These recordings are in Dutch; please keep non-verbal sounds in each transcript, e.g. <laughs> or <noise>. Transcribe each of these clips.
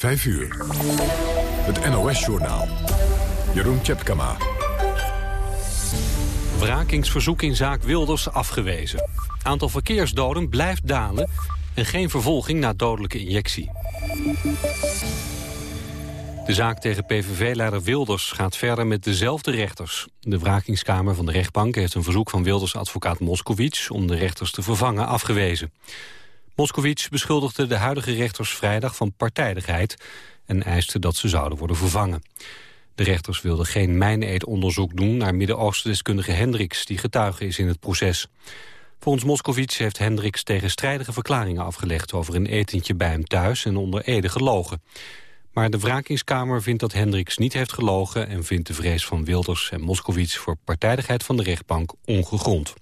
5 uur. Het NOS-journaal. Jeroen Tjepkama. Wrakingsverzoek in zaak Wilders afgewezen. Aantal verkeersdoden blijft dalen en geen vervolging na dodelijke injectie. De zaak tegen PVV-leider Wilders gaat verder met dezelfde rechters. De wrakingskamer van de rechtbank heeft een verzoek van Wilders advocaat Moskowitz... om de rechters te vervangen afgewezen. Moskowitz beschuldigde de huidige rechters vrijdag van partijdigheid... en eiste dat ze zouden worden vervangen. De rechters wilden geen mijneedonderzoek doen naar Midden-Oosten-deskundige Hendricks... die getuige is in het proces. Volgens Moskowitz heeft Hendricks tegenstrijdige verklaringen afgelegd... over een etentje bij hem thuis en onder Ede gelogen. Maar de wrakingskamer vindt dat Hendricks niet heeft gelogen... en vindt de vrees van Wilders en Moskowitz voor partijdigheid van de rechtbank ongegrond.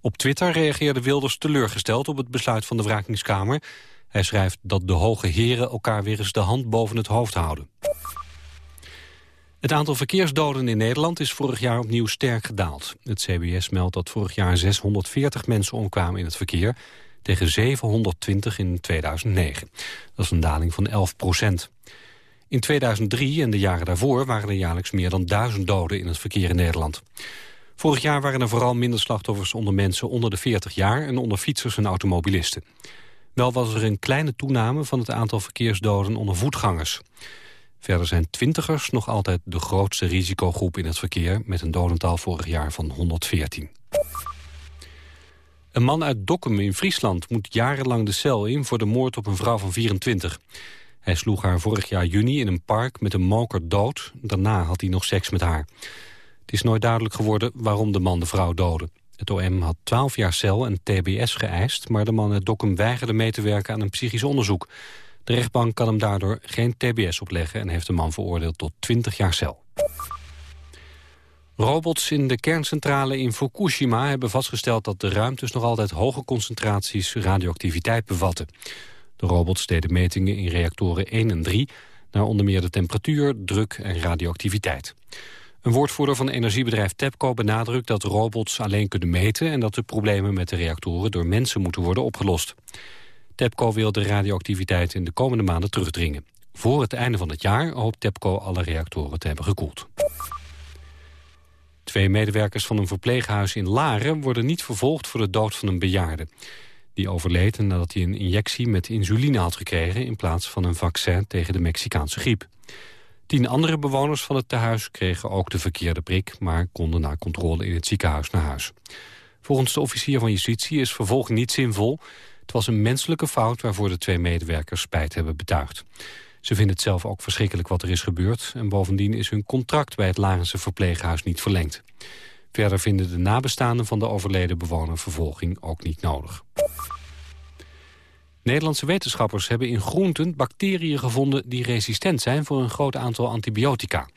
Op Twitter reageerde Wilders teleurgesteld op het besluit van de wrakingskamer. Hij schrijft dat de hoge heren elkaar weer eens de hand boven het hoofd houden. Het aantal verkeersdoden in Nederland is vorig jaar opnieuw sterk gedaald. Het CBS meldt dat vorig jaar 640 mensen omkwamen in het verkeer... tegen 720 in 2009. Dat is een daling van 11 procent. In 2003 en de jaren daarvoor waren er jaarlijks meer dan duizend doden in het verkeer in Nederland. Vorig jaar waren er vooral minder slachtoffers onder mensen onder de 40 jaar... en onder fietsers en automobilisten. Wel was er een kleine toename van het aantal verkeersdoden onder voetgangers. Verder zijn twintigers nog altijd de grootste risicogroep in het verkeer... met een dodental vorig jaar van 114. Een man uit Dokkum in Friesland moet jarenlang de cel in... voor de moord op een vrouw van 24. Hij sloeg haar vorig jaar juni in een park met een moker dood. Daarna had hij nog seks met haar. Het is nooit duidelijk geworden waarom de man de vrouw doodde. Het OM had 12 jaar cel en tbs geëist... maar de man uit Dokkum weigerde mee te werken aan een psychisch onderzoek. De rechtbank kan hem daardoor geen tbs opleggen... en heeft de man veroordeeld tot 20 jaar cel. Robots in de kerncentrale in Fukushima hebben vastgesteld dat de ruimtes nog altijd hoge concentraties radioactiviteit bevatten. De robots deden metingen in reactoren 1 en 3 naar onder meer de temperatuur, druk en radioactiviteit. Een woordvoerder van energiebedrijf TEPCO benadrukt dat robots alleen kunnen meten... en dat de problemen met de reactoren door mensen moeten worden opgelost. TEPCO wil de radioactiviteit in de komende maanden terugdringen. Voor het einde van het jaar hoopt TEPCO alle reactoren te hebben gekoeld. Twee medewerkers van een verpleeghuis in Laren worden niet vervolgd voor de dood van een bejaarde. Die overleed nadat hij een injectie met insuline had gekregen... in plaats van een vaccin tegen de Mexicaanse griep. Tien andere bewoners van het tehuis kregen ook de verkeerde prik... maar konden na controle in het ziekenhuis naar huis. Volgens de officier van justitie is vervolging niet zinvol. Het was een menselijke fout waarvoor de twee medewerkers spijt hebben betuigd. Ze vinden het zelf ook verschrikkelijk wat er is gebeurd... en bovendien is hun contract bij het Larense verpleeghuis niet verlengd. Verder vinden de nabestaanden van de overleden bewoner vervolging ook niet nodig. Nederlandse wetenschappers hebben in groenten bacteriën gevonden... die resistent zijn voor een groot aantal antibiotica.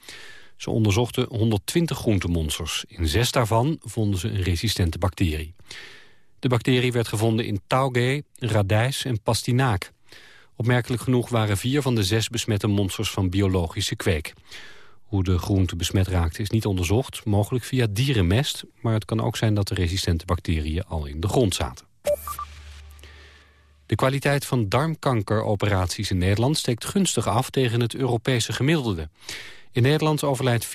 Ze onderzochten 120 groentemonsters. In zes daarvan vonden ze een resistente bacterie. De bacterie werd gevonden in tauge, radijs en pastinaak. Opmerkelijk genoeg waren vier van de zes besmette monsters van biologische kweek. Hoe de groente besmet raakte is niet onderzocht, mogelijk via dierenmest... maar het kan ook zijn dat de resistente bacteriën al in de grond zaten. De kwaliteit van darmkankeroperaties in Nederland steekt gunstig af tegen het Europese gemiddelde. In Nederland overlijdt 4%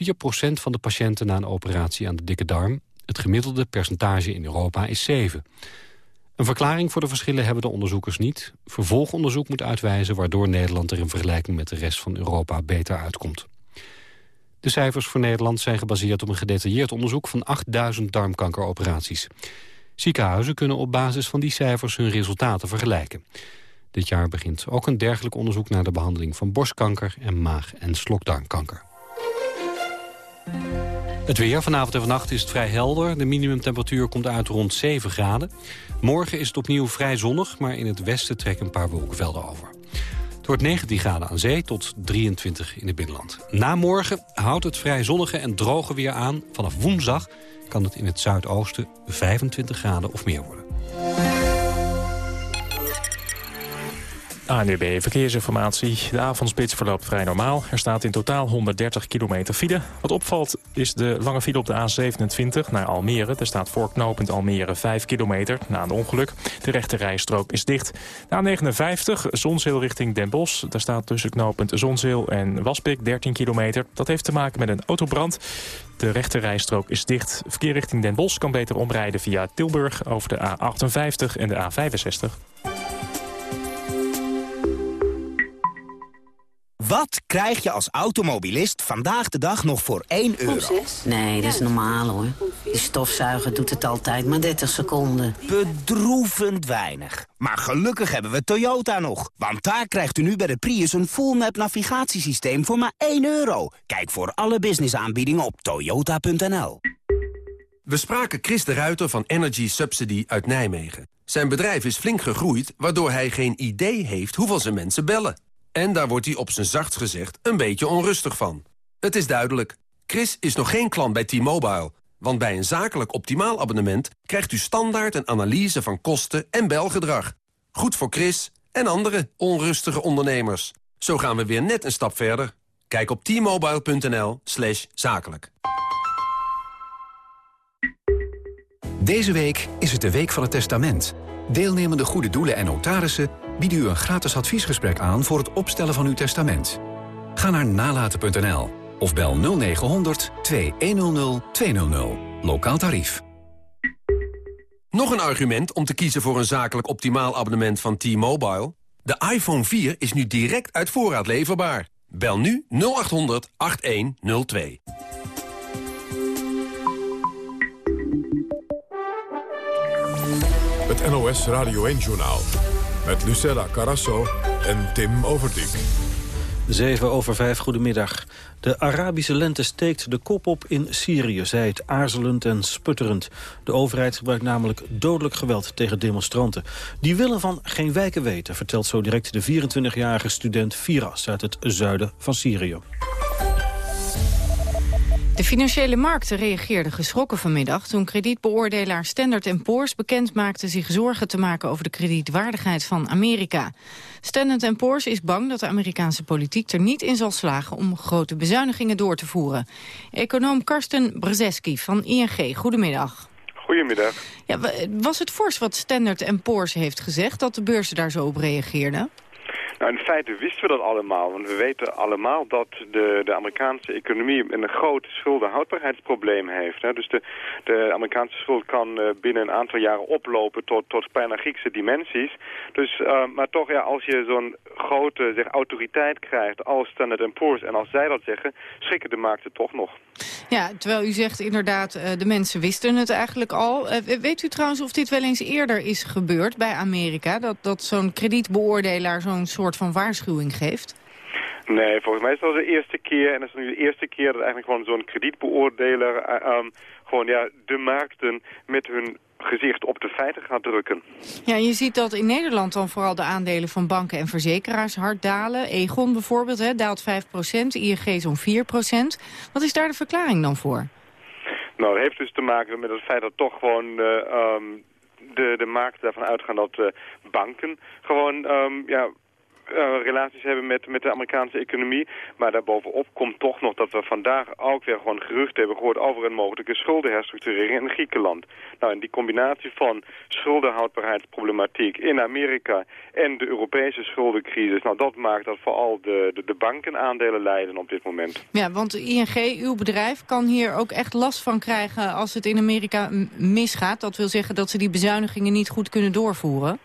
van de patiënten na een operatie aan de dikke darm. Het gemiddelde percentage in Europa is 7. Een verklaring voor de verschillen hebben de onderzoekers niet. Vervolgonderzoek moet uitwijzen waardoor Nederland er in vergelijking met de rest van Europa beter uitkomt. De cijfers voor Nederland zijn gebaseerd op een gedetailleerd onderzoek van 8000 darmkankeroperaties. Ziekenhuizen kunnen op basis van die cijfers hun resultaten vergelijken. Dit jaar begint ook een dergelijk onderzoek naar de behandeling van borstkanker en maag- en slokdarmkanker. Het weer vanavond en vannacht is het vrij helder. De minimumtemperatuur komt uit rond 7 graden. Morgen is het opnieuw vrij zonnig, maar in het westen trekken een paar wolkenvelden over. Het wordt 19 graden aan zee tot 23 in het binnenland. Na morgen houdt het vrij zonnige en droge weer aan. Vanaf woensdag kan het in het zuidoosten 25 graden of meer worden. ANUB Verkeersinformatie. De avondspits verloopt vrij normaal. Er staat in totaal 130 kilometer file. Wat opvalt is de lange file op de A27 naar Almere. Er staat voor knooppunt Almere 5 kilometer na een ongeluk. De rechte rijstrook is dicht. De A59 Zonzeel richting Den Bosch. Daar staat tussen knooppunt Zonzeel en Waspik 13 kilometer. Dat heeft te maken met een autobrand. De rechte rijstrook is dicht. Verkeer richting Den Bosch kan beter omrijden via Tilburg over de A58 en de A65. Wat krijg je als automobilist vandaag de dag nog voor 1 euro? Nee, dat is normaal hoor. Die stofzuiger doet het altijd maar 30 seconden. Bedroevend weinig. Maar gelukkig hebben we Toyota nog. Want daar krijgt u nu bij de Prius een full-map navigatiesysteem voor maar 1 euro. Kijk voor alle businessaanbiedingen op toyota.nl. We spraken Chris de Ruiter van Energy Subsidy uit Nijmegen. Zijn bedrijf is flink gegroeid, waardoor hij geen idee heeft hoeveel zijn mensen bellen. En daar wordt hij op zijn zachtst gezegd een beetje onrustig van. Het is duidelijk. Chris is nog geen klant bij T-Mobile. Want bij een zakelijk optimaal abonnement... krijgt u standaard een analyse van kosten en belgedrag. Goed voor Chris en andere onrustige ondernemers. Zo gaan we weer net een stap verder. Kijk op t-mobile.nl slash zakelijk. Deze week is het de Week van het Testament. Deelnemende goede doelen en notarissen bieden u een gratis adviesgesprek aan voor het opstellen van uw testament. Ga naar nalaten.nl of bel 0900 2100 200. Lokaal tarief. Nog een argument om te kiezen voor een zakelijk optimaal abonnement van T-Mobile? De iPhone 4 is nu direct uit voorraad leverbaar. Bel nu 0800 8102. Het NOS Radio 1-journaal. Met Lucella Carasso en Tim Overdijk. 7 over 5, goedemiddag. De Arabische lente steekt de kop op in Syrië, zei het aarzelend en sputterend. De overheid gebruikt namelijk dodelijk geweld tegen demonstranten. Die willen van geen wijken weten, vertelt zo direct de 24-jarige student Firas uit het zuiden van Syrië. De financiële markten reageerden geschrokken vanmiddag... toen kredietbeoordelaar Standard Poor's bekend maakte zich zorgen te maken over de kredietwaardigheid van Amerika. Standard Poor's is bang dat de Amerikaanse politiek er niet in zal slagen... om grote bezuinigingen door te voeren. Econoom Karsten Brzeski van ING, goedemiddag. Goedemiddag. Ja, was het fors wat Standard Poor's heeft gezegd... dat de beurzen daar zo op reageerden? Nou, in feite wisten we dat allemaal. Want we weten allemaal dat de, de Amerikaanse economie een groot schuldenhoudbaarheidsprobleem heeft. Hè. Dus de, de Amerikaanse schuld kan uh, binnen een aantal jaren oplopen tot, tot bijna Griekse dimensies. Dus, uh, maar toch, ja, als je zo'n grote zeg, autoriteit krijgt als Standard Poor's en als zij dat zeggen, schrikken de markten toch nog. Ja, terwijl u zegt inderdaad, uh, de mensen wisten het eigenlijk al. weet u trouwens of dit wel eens eerder is gebeurd bij Amerika? Dat, dat zo'n kredietbeoordelaar zo'n soort soort van waarschuwing geeft? Nee, volgens mij is dat de eerste keer. En dat is nu de eerste keer dat eigenlijk gewoon zo'n kredietbeoordeler... Um, gewoon ja, de markten met hun gezicht op de feiten gaat drukken. Ja, je ziet dat in Nederland dan vooral de aandelen van banken en verzekeraars hard dalen. Egon bijvoorbeeld hè, daalt 5% ING zo'n 4% Wat is daar de verklaring dan voor? Nou, dat heeft dus te maken met het feit dat toch gewoon... Uh, um, de, de markt daarvan uitgaan dat uh, banken gewoon um, ja, uh, relaties hebben met, met de Amerikaanse economie. Maar daarbovenop komt toch nog dat we vandaag ook weer gewoon geruchten hebben gehoord over een mogelijke schuldenherstructurering in Griekenland. Nou, en die combinatie van schuldenhoudbaarheidsproblematiek in Amerika en de Europese schuldencrisis, nou dat maakt dat vooral de, de, de banken aandelen leiden op dit moment. Ja, want ING, uw bedrijf, kan hier ook echt last van krijgen als het in Amerika misgaat. Dat wil zeggen dat ze die bezuinigingen niet goed kunnen doorvoeren?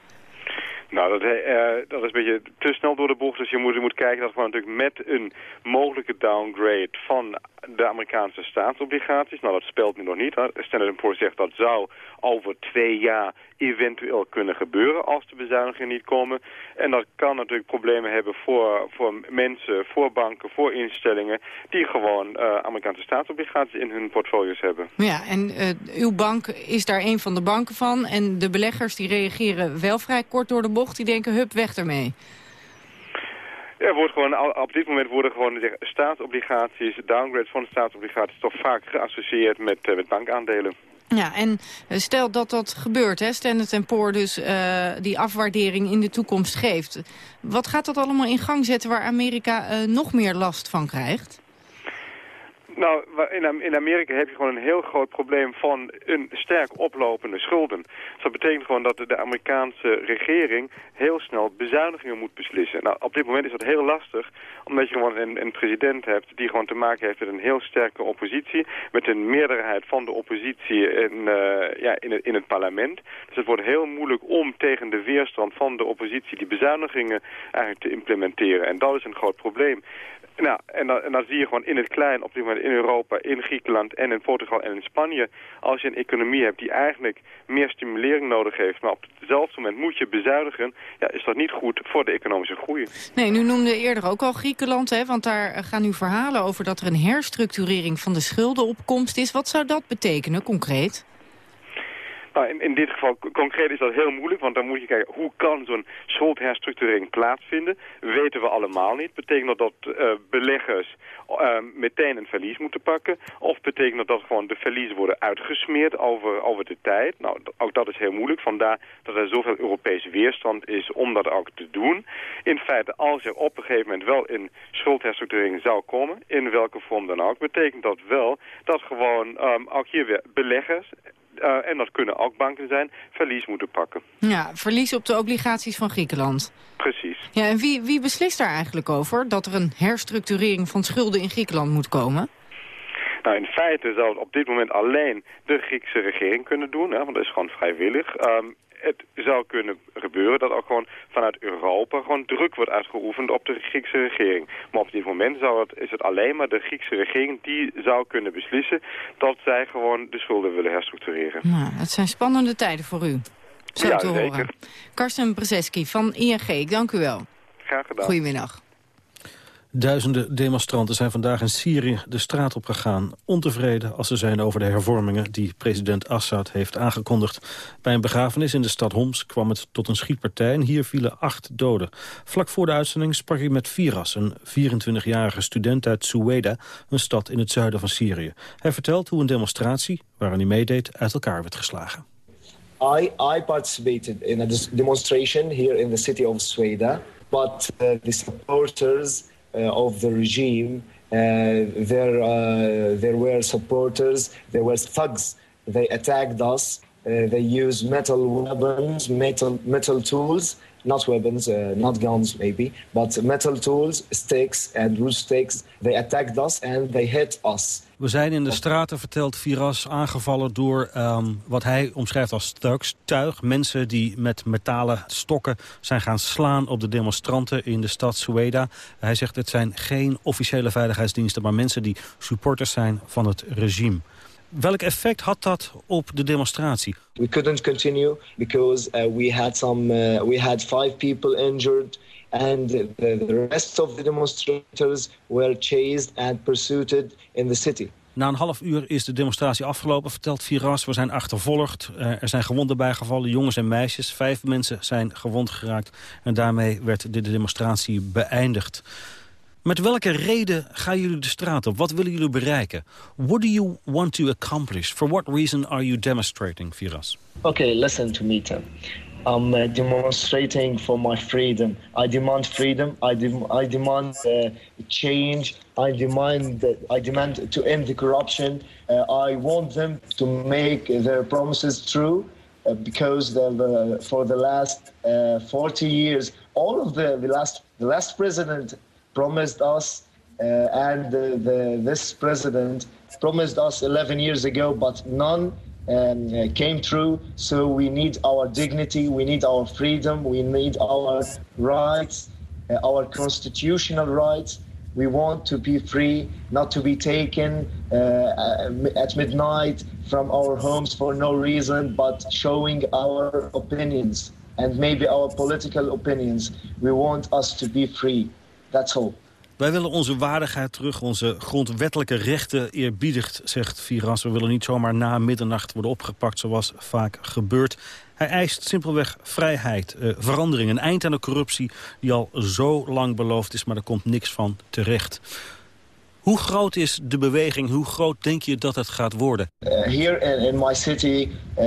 Nou, dat, uh, dat is een beetje te snel door de bocht. Dus je moet, je moet kijken dat we natuurlijk met een mogelijke downgrade van de Amerikaanse staatsobligaties. Nou, dat speelt nu nog niet. Standard Poor's zegt dat zou over twee jaar eventueel kunnen gebeuren als de bezuinigingen niet komen. En dat kan natuurlijk problemen hebben voor, voor mensen, voor banken, voor instellingen... die gewoon uh, Amerikaanse staatsobligaties in hun portfolio's hebben. Ja, en uh, uw bank is daar een van de banken van. En de beleggers die reageren wel vrij kort door de bocht. Die denken, hup, weg ermee. Er wordt gewoon, op dit moment worden gewoon zeg, staatsobligaties, downgrades van staatsobligaties toch vaak geassocieerd met, uh, met bankaandelen. Ja, en stel dat dat gebeurt, hè, Standard Poor dus uh, die afwaardering in de toekomst geeft. Wat gaat dat allemaal in gang zetten waar Amerika uh, nog meer last van krijgt? Nou, in, Amerika heb je gewoon een heel groot probleem van een sterk oplopende schulden. Dus dat betekent gewoon dat de Amerikaanse regering heel snel bezuinigingen moet beslissen. Nou, op dit moment is dat heel lastig, omdat je gewoon een, een president hebt die gewoon te maken heeft met een heel sterke oppositie, met een meerderheid van de oppositie in, uh, ja, in, in het parlement. Dus het wordt heel moeilijk om tegen de weerstand van de oppositie die bezuinigingen eigenlijk te implementeren. En dat is een groot probleem. Nou, en dan, dan zie je gewoon in het klein, op dit moment in Europa, in Griekenland en in Portugal en in Spanje, als je een economie hebt die eigenlijk meer stimulering nodig heeft, maar op hetzelfde moment moet je bezuinigen, ja, is dat niet goed voor de economische groei. Nee, nu noemde eerder ook al Griekenland, hè, want daar gaan nu verhalen over dat er een herstructurering van de schulden op komst is. Wat zou dat betekenen, concreet? Nou, in, dit geval concreet is dat heel moeilijk, want dan moet je kijken hoe kan zo'n schuldherstructurering plaatsvinden. Weten we allemaal niet. Betekent dat dat uh, beleggers uh, meteen een verlies moeten pakken? Of betekent dat dat gewoon de verliezen worden uitgesmeerd over, over de tijd? Nou, ook dat is heel moeilijk. Vandaar dat er zoveel Europese weerstand is om dat ook te doen. In feite, als er op een gegeven moment wel een schuldherstructurering zou komen, in welke vorm dan ook, betekent dat wel dat gewoon um, ook hier weer beleggers uh, en dat kunnen ook banken zijn, verlies moeten pakken. Ja, verlies op de obligaties van Griekenland. Precies. Ja, en wie, wie beslist daar eigenlijk over dat er een herstructurering van schulden in Griekenland moet komen? Nou, in feite zou het op dit moment alleen de Griekse regering kunnen doen, hè, want dat is gewoon vrijwillig. Um, het zou kunnen gebeuren dat ook gewoon vanuit Europa gewoon druk wordt uitgeoefend op de Griekse regering. Maar op dit moment zou het, is het alleen maar de Griekse regering die zou kunnen beslissen dat zij gewoon de schulden willen herstructureren. Nou, het zijn spannende tijden voor u. Zo ja, te zeker. horen. Karsten Brzeski van ING, ik dank u wel. Graag gedaan. Goedemiddag. Duizenden demonstranten zijn vandaag in Syrië de straat op gegaan. Ontevreden als ze zijn over de hervormingen die president Assad heeft aangekondigd. Bij een begrafenis in de stad Homs kwam het tot een schietpartij en hier vielen acht doden. Vlak voor de uitzending sprak ik met Firas, een 24-jarige student uit Sueda, een stad in het zuiden van Syrië. Hij vertelt hoe een demonstratie, waaraan hij meedeed, uit elkaar werd geslagen. I, I participated in a demonstration here in the city of Sueda, but uh, the supporters of the regime. Uh, there, uh, there were supporters, there were thugs. They attacked us. they used metal weapons, metal, metal tools, not weapons, uh, not guns maybe, but metal tools, sticks and root sticks. They attacked us and they hit us. We zijn in de straten, vertelt Viras, aangevallen door um, wat hij omschrijft als tuig. Mensen die met metalen stokken zijn gaan slaan op de demonstranten in de stad Sueda. Hij zegt het zijn geen officiële veiligheidsdiensten, maar mensen die supporters zijn van het regime. Welk effect had dat op de demonstratie? We couldn't continue because uh, we had some uh, we had five people injured and the, the rest of the demonstrators were chased and pursued in the city. Na een half uur is de demonstratie afgelopen, vertelt Viras. We zijn achtervolgd. Uh, er zijn gewonden bijgevallen, jongens en meisjes. Vijf mensen zijn gewond geraakt. En daarmee werd de demonstratie beëindigd. Met welke reden gaan jullie de straat op? Wat willen jullie bereiken? What do you want to accomplish? For what reason are you demonstrating, Firas? Okay, listen to me, Tim. I'm uh, demonstrating for my freedom. I demand freedom. I, de I demand uh, change. I demand I demand to end the corruption. Uh, I want them to make their promises true. Uh, because the, for the last uh, 40 years, all of the, the last the last president promised us, uh, and the, this president promised us 11 years ago, but none um, came true. So we need our dignity, we need our freedom, we need our rights, uh, our constitutional rights. We want to be free, not to be taken uh, at midnight from our homes for no reason, but showing our opinions and maybe our political opinions. We want us to be free. Wij willen onze waardigheid terug, onze grondwettelijke rechten eerbiedigt, zegt Viras. We willen niet zomaar na middernacht worden opgepakt zoals vaak gebeurt. Hij eist simpelweg vrijheid, eh, verandering, een eind aan de corruptie... die al zo lang beloofd is, maar er komt niks van terecht. Hoe groot is de beweging? Hoe groot denk je dat het gaat worden? Uh, here in, in my city, uh,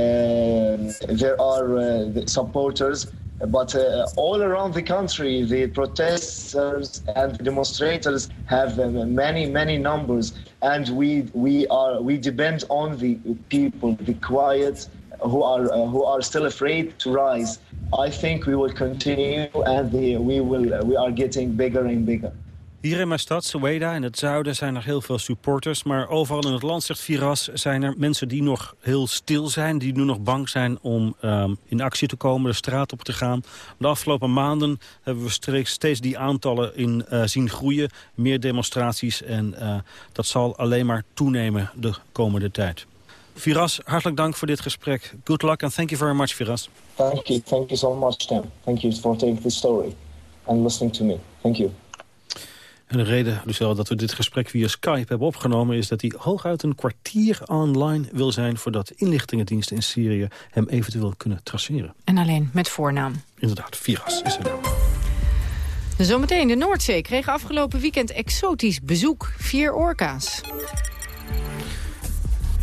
there are uh, supporters but uh, all around the country, the protesters and demonstrators have uh, many, many numbers, and we we are we depend on the people, the quiet, who are uh, who are still afraid to rise. I think we will continue, and the, we will we are getting bigger and bigger. Hier in mijn stad, Soeda, in het zuiden, zijn er heel veel supporters. Maar overal in het land, zegt Viras, zijn er mensen die nog heel stil zijn. Die nu nog bang zijn om um, in actie te komen, de straat op te gaan. De afgelopen maanden hebben we steeds die aantallen in uh, zien groeien. Meer demonstraties en uh, dat zal alleen maar toenemen de komende tijd. Viras, hartelijk dank voor dit gesprek. Good luck and thank you very much, Viras. Thank you. Thank you so much, Tim. Thank you for taking this story and listening to me. Thank you. En de reden, Lucelle, dat we dit gesprek via Skype hebben opgenomen... is dat hij hooguit een kwartier online wil zijn... voordat inlichtingendiensten in Syrië hem eventueel kunnen traceren. En alleen met voornaam. Inderdaad, Viras is er naam. Zometeen, de Noordzee kreeg afgelopen weekend exotisch bezoek. Vier orka's.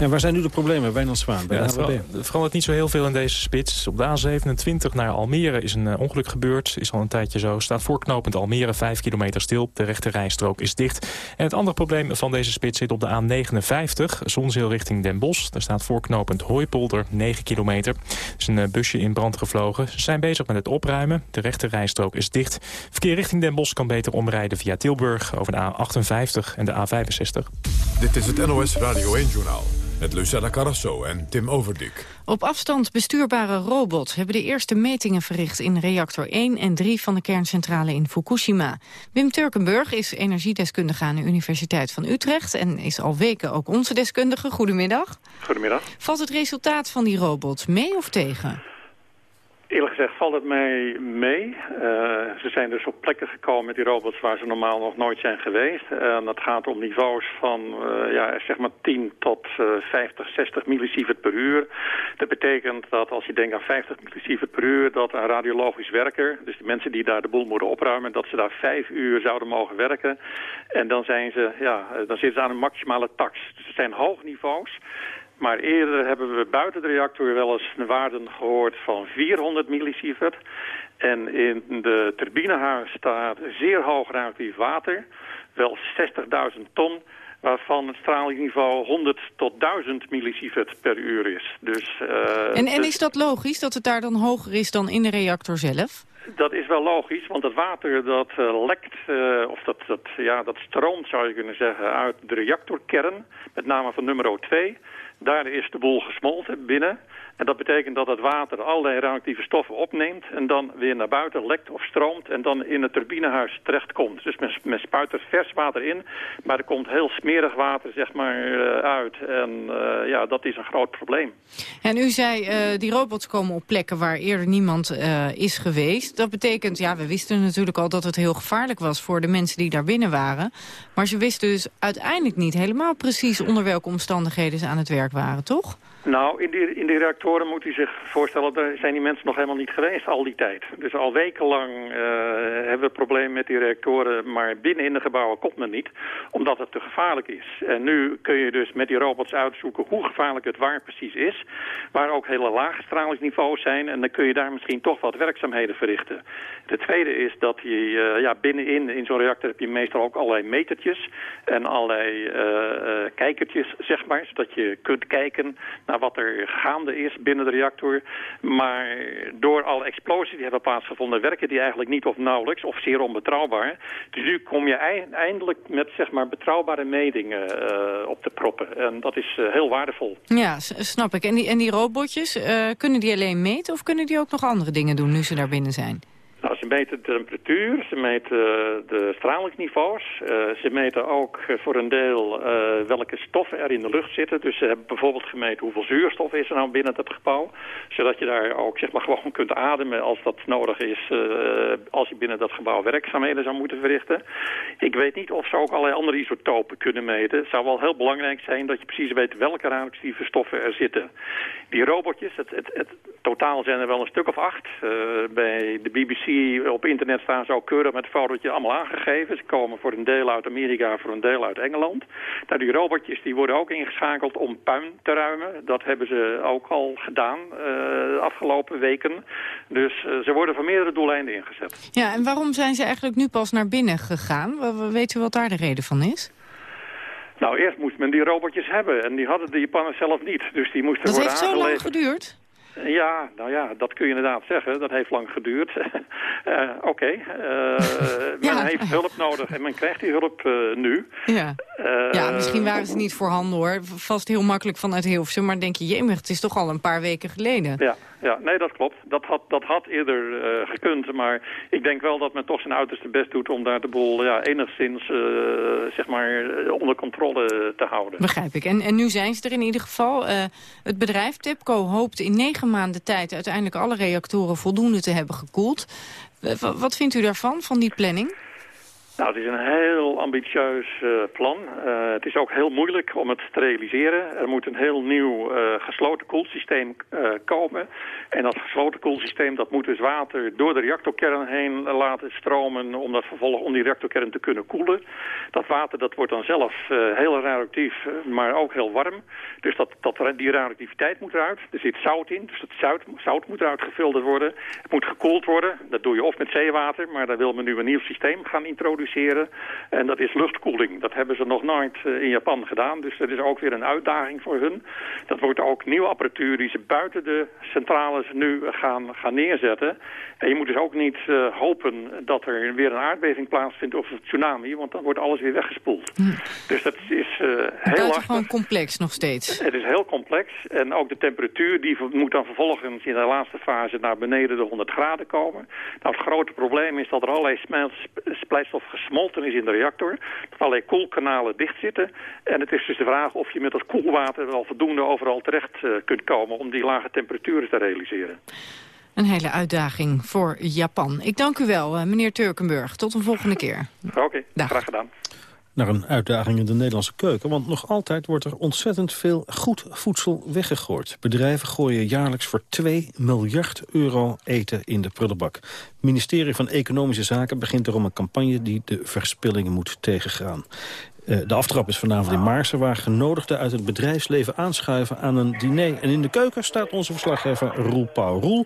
En waar zijn nu de problemen, Wijnand Zwaan, bij ja, de AWB? Verandert niet zo heel veel in deze spits. Op de A27 naar Almere is een uh, ongeluk gebeurd. Is al een tijdje zo. Staat voorknopend Almere 5 kilometer stil. De rechte rijstrook is dicht. En het andere probleem van deze spits zit op de A59. Zonzeel richting Den Bosch. Daar staat voorknopend Hooipolder 9 kilometer. Er is een uh, busje in brand gevlogen. Ze zijn bezig met het opruimen. De rechte rijstrook is dicht. Verkeer richting Den Bosch kan beter omrijden via Tilburg... over de A58 en de A65. Dit is het NOS Radio 1-journaal. Met Lucella Carrasso en Tim Overdik. Op afstand bestuurbare robots hebben de eerste metingen verricht... in reactor 1 en 3 van de kerncentrale in Fukushima. Wim Turkenburg is energiedeskundige aan de Universiteit van Utrecht... en is al weken ook onze deskundige. Goedemiddag. Goedemiddag. Valt het resultaat van die robots mee of tegen? Eerlijk gezegd valt het mij mee. Uh, ze zijn dus op plekken gekomen met die robots waar ze normaal nog nooit zijn geweest. En dat gaat om niveaus van uh, ja, zeg maar 10 tot uh, 50, 60 millisievert per uur. Dat betekent dat als je denkt aan 50 millisievert per uur... dat een radiologisch werker, dus de mensen die daar de boel moeten opruimen... dat ze daar vijf uur zouden mogen werken. En dan, zijn ze, ja, dan zitten ze aan een maximale tax. Dus het zijn hoogniveaus. Maar eerder hebben we buiten de reactor wel eens waarden gehoord van 400 millisievert. En in de turbinehuis staat zeer hoog radioactief water, wel 60.000 ton waarvan het stralingsniveau 100 tot 1000 millisievert per uur is. Dus, uh, en, en is dat logisch dat het daar dan hoger is dan in de reactor zelf? Dat is wel logisch, want het water dat uh, lekt, uh, of dat, dat, ja, dat stroomt zou je kunnen zeggen, uit de reactorkern, met name van nummer 2. Daar is de boel gesmolten binnen. En dat betekent dat het water allerlei radioactieve stoffen opneemt... en dan weer naar buiten lekt of stroomt en dan in het turbinehuis terechtkomt. Dus men, men spuit er vers water in, maar er komt heel smerig water zeg maar, uh, uit. En uh, ja, dat is een groot probleem. En u zei, uh, die robots komen op plekken waar eerder niemand is geweest. Dat betekent, ja, we wisten natuurlijk al dat het heel gevaarlijk was... voor de mensen die daar binnen waren. Maar ze wisten dus uiteindelijk niet helemaal precies... onder welke omstandigheden ze aan het werk waren, toch? Nou, in die, in die reactoren moet u zich voorstellen, daar zijn die mensen nog helemaal niet geweest al die tijd. Dus al wekenlang uh, hebben we problemen met die reactoren, maar binnen in de gebouwen komt men niet, omdat het te gevaarlijk is. En nu kun je dus met die robots uitzoeken hoe gevaarlijk het waar precies is, waar ook hele lage stralingsniveaus zijn en dan kun je daar misschien toch wat werkzaamheden verrichten. De tweede is dat je uh, ja, binnenin in zo'n reactor heb je meestal ook allerlei metertjes en allerlei uh, kijkertjes, zeg maar, zodat je kunt kijken naar wat er gaande is binnen de reactor. Maar door alle explosies die hebben plaatsgevonden... werken die eigenlijk niet of nauwelijks of zeer onbetrouwbaar. Dus nu kom je eindelijk met zeg maar, betrouwbare metingen uh, op te proppen. En dat is uh, heel waardevol. Ja, snap ik. En die, en die robotjes, uh, kunnen die alleen meten... of kunnen die ook nog andere dingen doen nu ze daar binnen zijn? Meten de temperatuur, ze meten de stralingsniveaus. Uh, ze meten ook voor een deel welke stoffen er in de lucht zitten. Dus ze hebben bijvoorbeeld gemeten hoeveel zuurstof is er nou binnen het gebouw. Zodat je daar ook zeg maar, <laughs> gewoon kunt ademen als dat nodig is. Als je binnen dat gebouw werkzaamheden zou moeten verrichten. Ik weet niet of ze ook allerlei andere isotopen kunnen meten. Het zou wel heel belangrijk zijn dat je precies weet welke radioactieve stoffen er zitten. Die robotjes, het, het, het, totaal zijn er wel een stuk of acht. bij de BBC die op internet staan zo keurig met fotootje allemaal aangegeven. Ze komen voor een deel uit Amerika, voor een deel uit Engeland. Nou, die robotjes die worden ook ingeschakeld om puin te ruimen. Dat hebben ze ook al gedaan de afgelopen weken. Dus ze worden voor meerdere doeleinden ingezet. Ja, en waarom zijn ze eigenlijk nu pas naar binnen gegaan? Weet u wat daar de reden van is? Nou, eerst moest men die robotjes hebben. En die hadden de Japanners zelf niet. Dus die moesten dat worden heeft zo lang geduurd? Ja, nou ja, dat kun je inderdaad zeggen. Dat heeft lang geduurd. uh, <laughs> Oké, okay. uh, <laughs> men heeft hulp nodig en men krijgt die hulp uh, nu. Ja. ja, misschien waren ze niet voorhanden hoor. Vast heel makkelijk vanuit Hilversum. Maar denk je, jemig, het is toch al een paar weken geleden. Ja, ja nee, dat klopt. Dat had, dat had eerder gekund. Maar ik denk wel dat men toch zijn uiterste best doet... om daar de boel ja, enigszins zeg maar, onder controle te houden. Begrijp ik. En, en nu zijn ze er in ieder geval. het bedrijf TIPCO hoopt in negen maanden tijd uiteindelijk alle reactoren voldoende te hebben gekoeld. Wat vindt u daarvan, van die planning? Nou, het is een heel ambitieus uh, plan. Uh, het is ook heel moeilijk om het te realiseren. Er moet een heel nieuw uh, gesloten koelsysteem komen. En dat gesloten koelsysteem dat moet dus water door de reactorkern heen laten stromen... om dat vervolgens om die reactorkern te kunnen koelen. Dat water dat wordt dan zelf heel radioactief, maar ook heel warm. Dus dat, dat, die radioactiviteit moet eruit. Er zit zout in, dus dat zout, zout moet eruit gefilterd worden. Het moet gekoeld worden. Dat doe je of met zeewater, maar daar wil men nu een nieuw systeem gaan introduceren en dat is luchtkoeling. Dat hebben ze nog nooit eh, in Japan gedaan. Dus dat is ook weer een uitdaging voor hun. Dat wordt ook nieuwe apparatuur die ze buiten de centrales nu gaan, gaan neerzetten. En je moet dus ook niet uh, hopen dat er weer een aardbeving plaatsvindt of een tsunami. Want dan wordt alles weer weggespoeld. Hm. Dus dat is uh, heel lastig. gewoon complex nog steeds. Het is heel complex. En ook de temperatuur die moet dan vervolgens in de laatste fase naar beneden de 100 graden komen. Nou, het grote probleem is dat er allerlei splijtstof gesmolten is in de reactor. Dat allerlei koelkanalen dicht zitten. En het is dus de vraag of je met dat koelwater wel voldoende overal terecht uh, kunt komen... om die lage temperaturen te realiseren. Een hele uitdaging voor Japan. Ik dank u wel, eh, meneer Turkenburg. Tot een volgende keer. Oké, okay, graag gedaan naar een uitdaging in de Nederlandse keuken. Want nog altijd wordt er ontzettend veel goed voedsel weggegooid. Bedrijven gooien jaarlijks voor 2 miljard euro eten in de prullenbak. Het ministerie van Economische Zaken begint erom een campagne... die de verspillingen moet tegengaan. Eh, de aftrap is vanavond in Maarsen, waar genodigden uit het bedrijfsleven aanschuiven aan een diner. En in de keuken staat onze verslaggever Roel Pauw. Roel,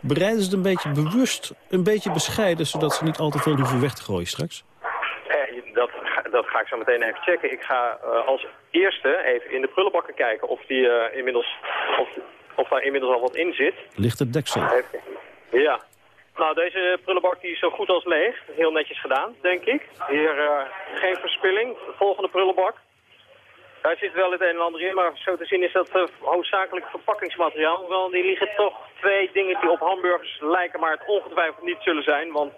bereiden ze het een beetje bewust, een beetje bescheiden... zodat ze niet al te veel hoeven weg te gooien straks? Ga ik zo meteen even checken. Ik ga uh, als eerste even in de prullenbakken kijken of, die, uh, inmiddels, of, of daar inmiddels al wat in zit. Ligt het deksel? Ja. Nou, deze prullenbak die is zo goed als leeg. Heel netjes gedaan, denk ik. Hier uh, geen verspilling. De volgende prullenbak. Daar zit wel het een en ander in, maar zo te zien is dat uh, hoofdzakelijk verpakkingsmateriaal. Wel, die liggen toch twee dingen die op hamburgers lijken, maar het ongetwijfeld niet zullen zijn. Want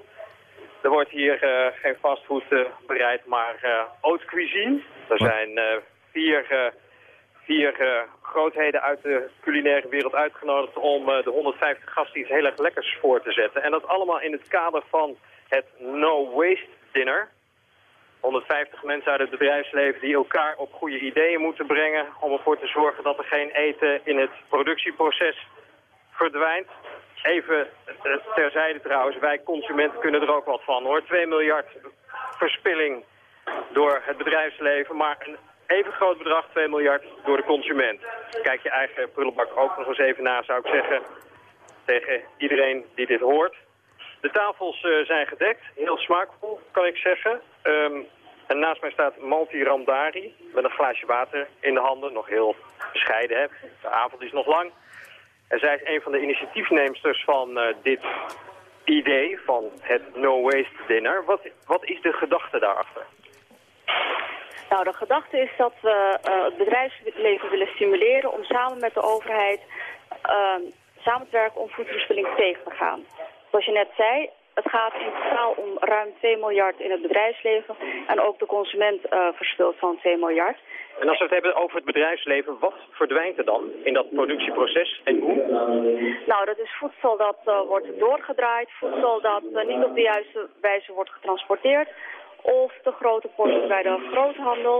er wordt hier uh, geen fastfood uh, bereid, maar uh, haute cuisine. Er zijn vier, vier grootheden uit de culinaire wereld uitgenodigd om de 150 gasten iets heel erg lekkers voor te zetten. En dat allemaal in het kader van het No Waste Dinner. 150 mensen uit het bedrijfsleven die elkaar op goede ideeën moeten brengen... om ervoor te zorgen dat er geen eten in het productieproces verdwijnt. Even eh, terzijde trouwens, wij consumenten kunnen er ook wat van hoor. 2 miljard verspilling door het bedrijfsleven, maar een even groot bedrag, 2 miljard, door de consument. Kijk je eigen prullenbak ook nog eens even na, zou ik zeggen, tegen iedereen die dit hoort. De tafels uh, zijn gedekt, heel smaakvol, kan ik zeggen. Um, en naast mij staat Malti Ramdari met een glaasje water in de handen. Nog heel bescheiden, hè. De avond is nog lang. En zij is een van de initiatiefneemsters van uh, dit idee van het No Waste Dinner. Wat, wat is de gedachte daarachter? Nou, de gedachte is dat we uh, het bedrijfsleven willen stimuleren om samen met de overheid uh, samen te werken om voedselverspilling tegen te gaan. Zoals je net zei, het gaat in totaal om ruim 2 miljard in het bedrijfsleven en ook de consument uh, verspilt van 2 miljard. En als we het hebben over het bedrijfsleven, wat verdwijnt er dan in dat productieproces en hoe? Nou, dat is voedsel dat uh, wordt doorgedraaid, voedsel dat uh, niet op de juiste wijze wordt getransporteerd. Of de grote portie bij de groothandel.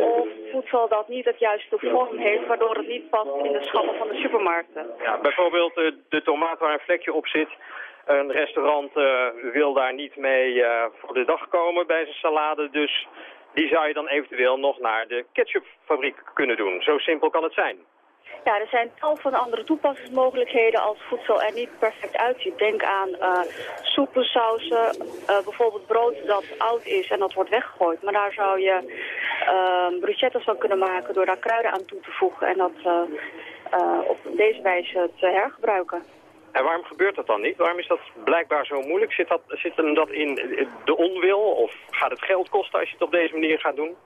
Of voedsel dat niet het juiste vorm heeft, waardoor het niet past in de schappen van de supermarkten. Ja, bijvoorbeeld de tomaat waar een vlekje op zit. Een restaurant uh, wil daar niet mee uh, voor de dag komen bij zijn salade, dus die zou je dan eventueel nog naar de ketchupfabriek kunnen doen. Zo simpel kan het zijn. Ja, er zijn tal van andere toepassingsmogelijkheden als voedsel er niet perfect uitziet. Denk aan uh, bijvoorbeeld brood dat oud is en dat wordt weggegooid. Maar daar zou je uh, bruschettas van kunnen maken door daar kruiden aan toe te voegen en dat op deze wijze te hergebruiken. En waarom gebeurt dat dan niet? Waarom is dat blijkbaar zo moeilijk? Zit, dat, zit hem dat in de onwil of gaat het geld kosten als je het op deze manier gaat doen?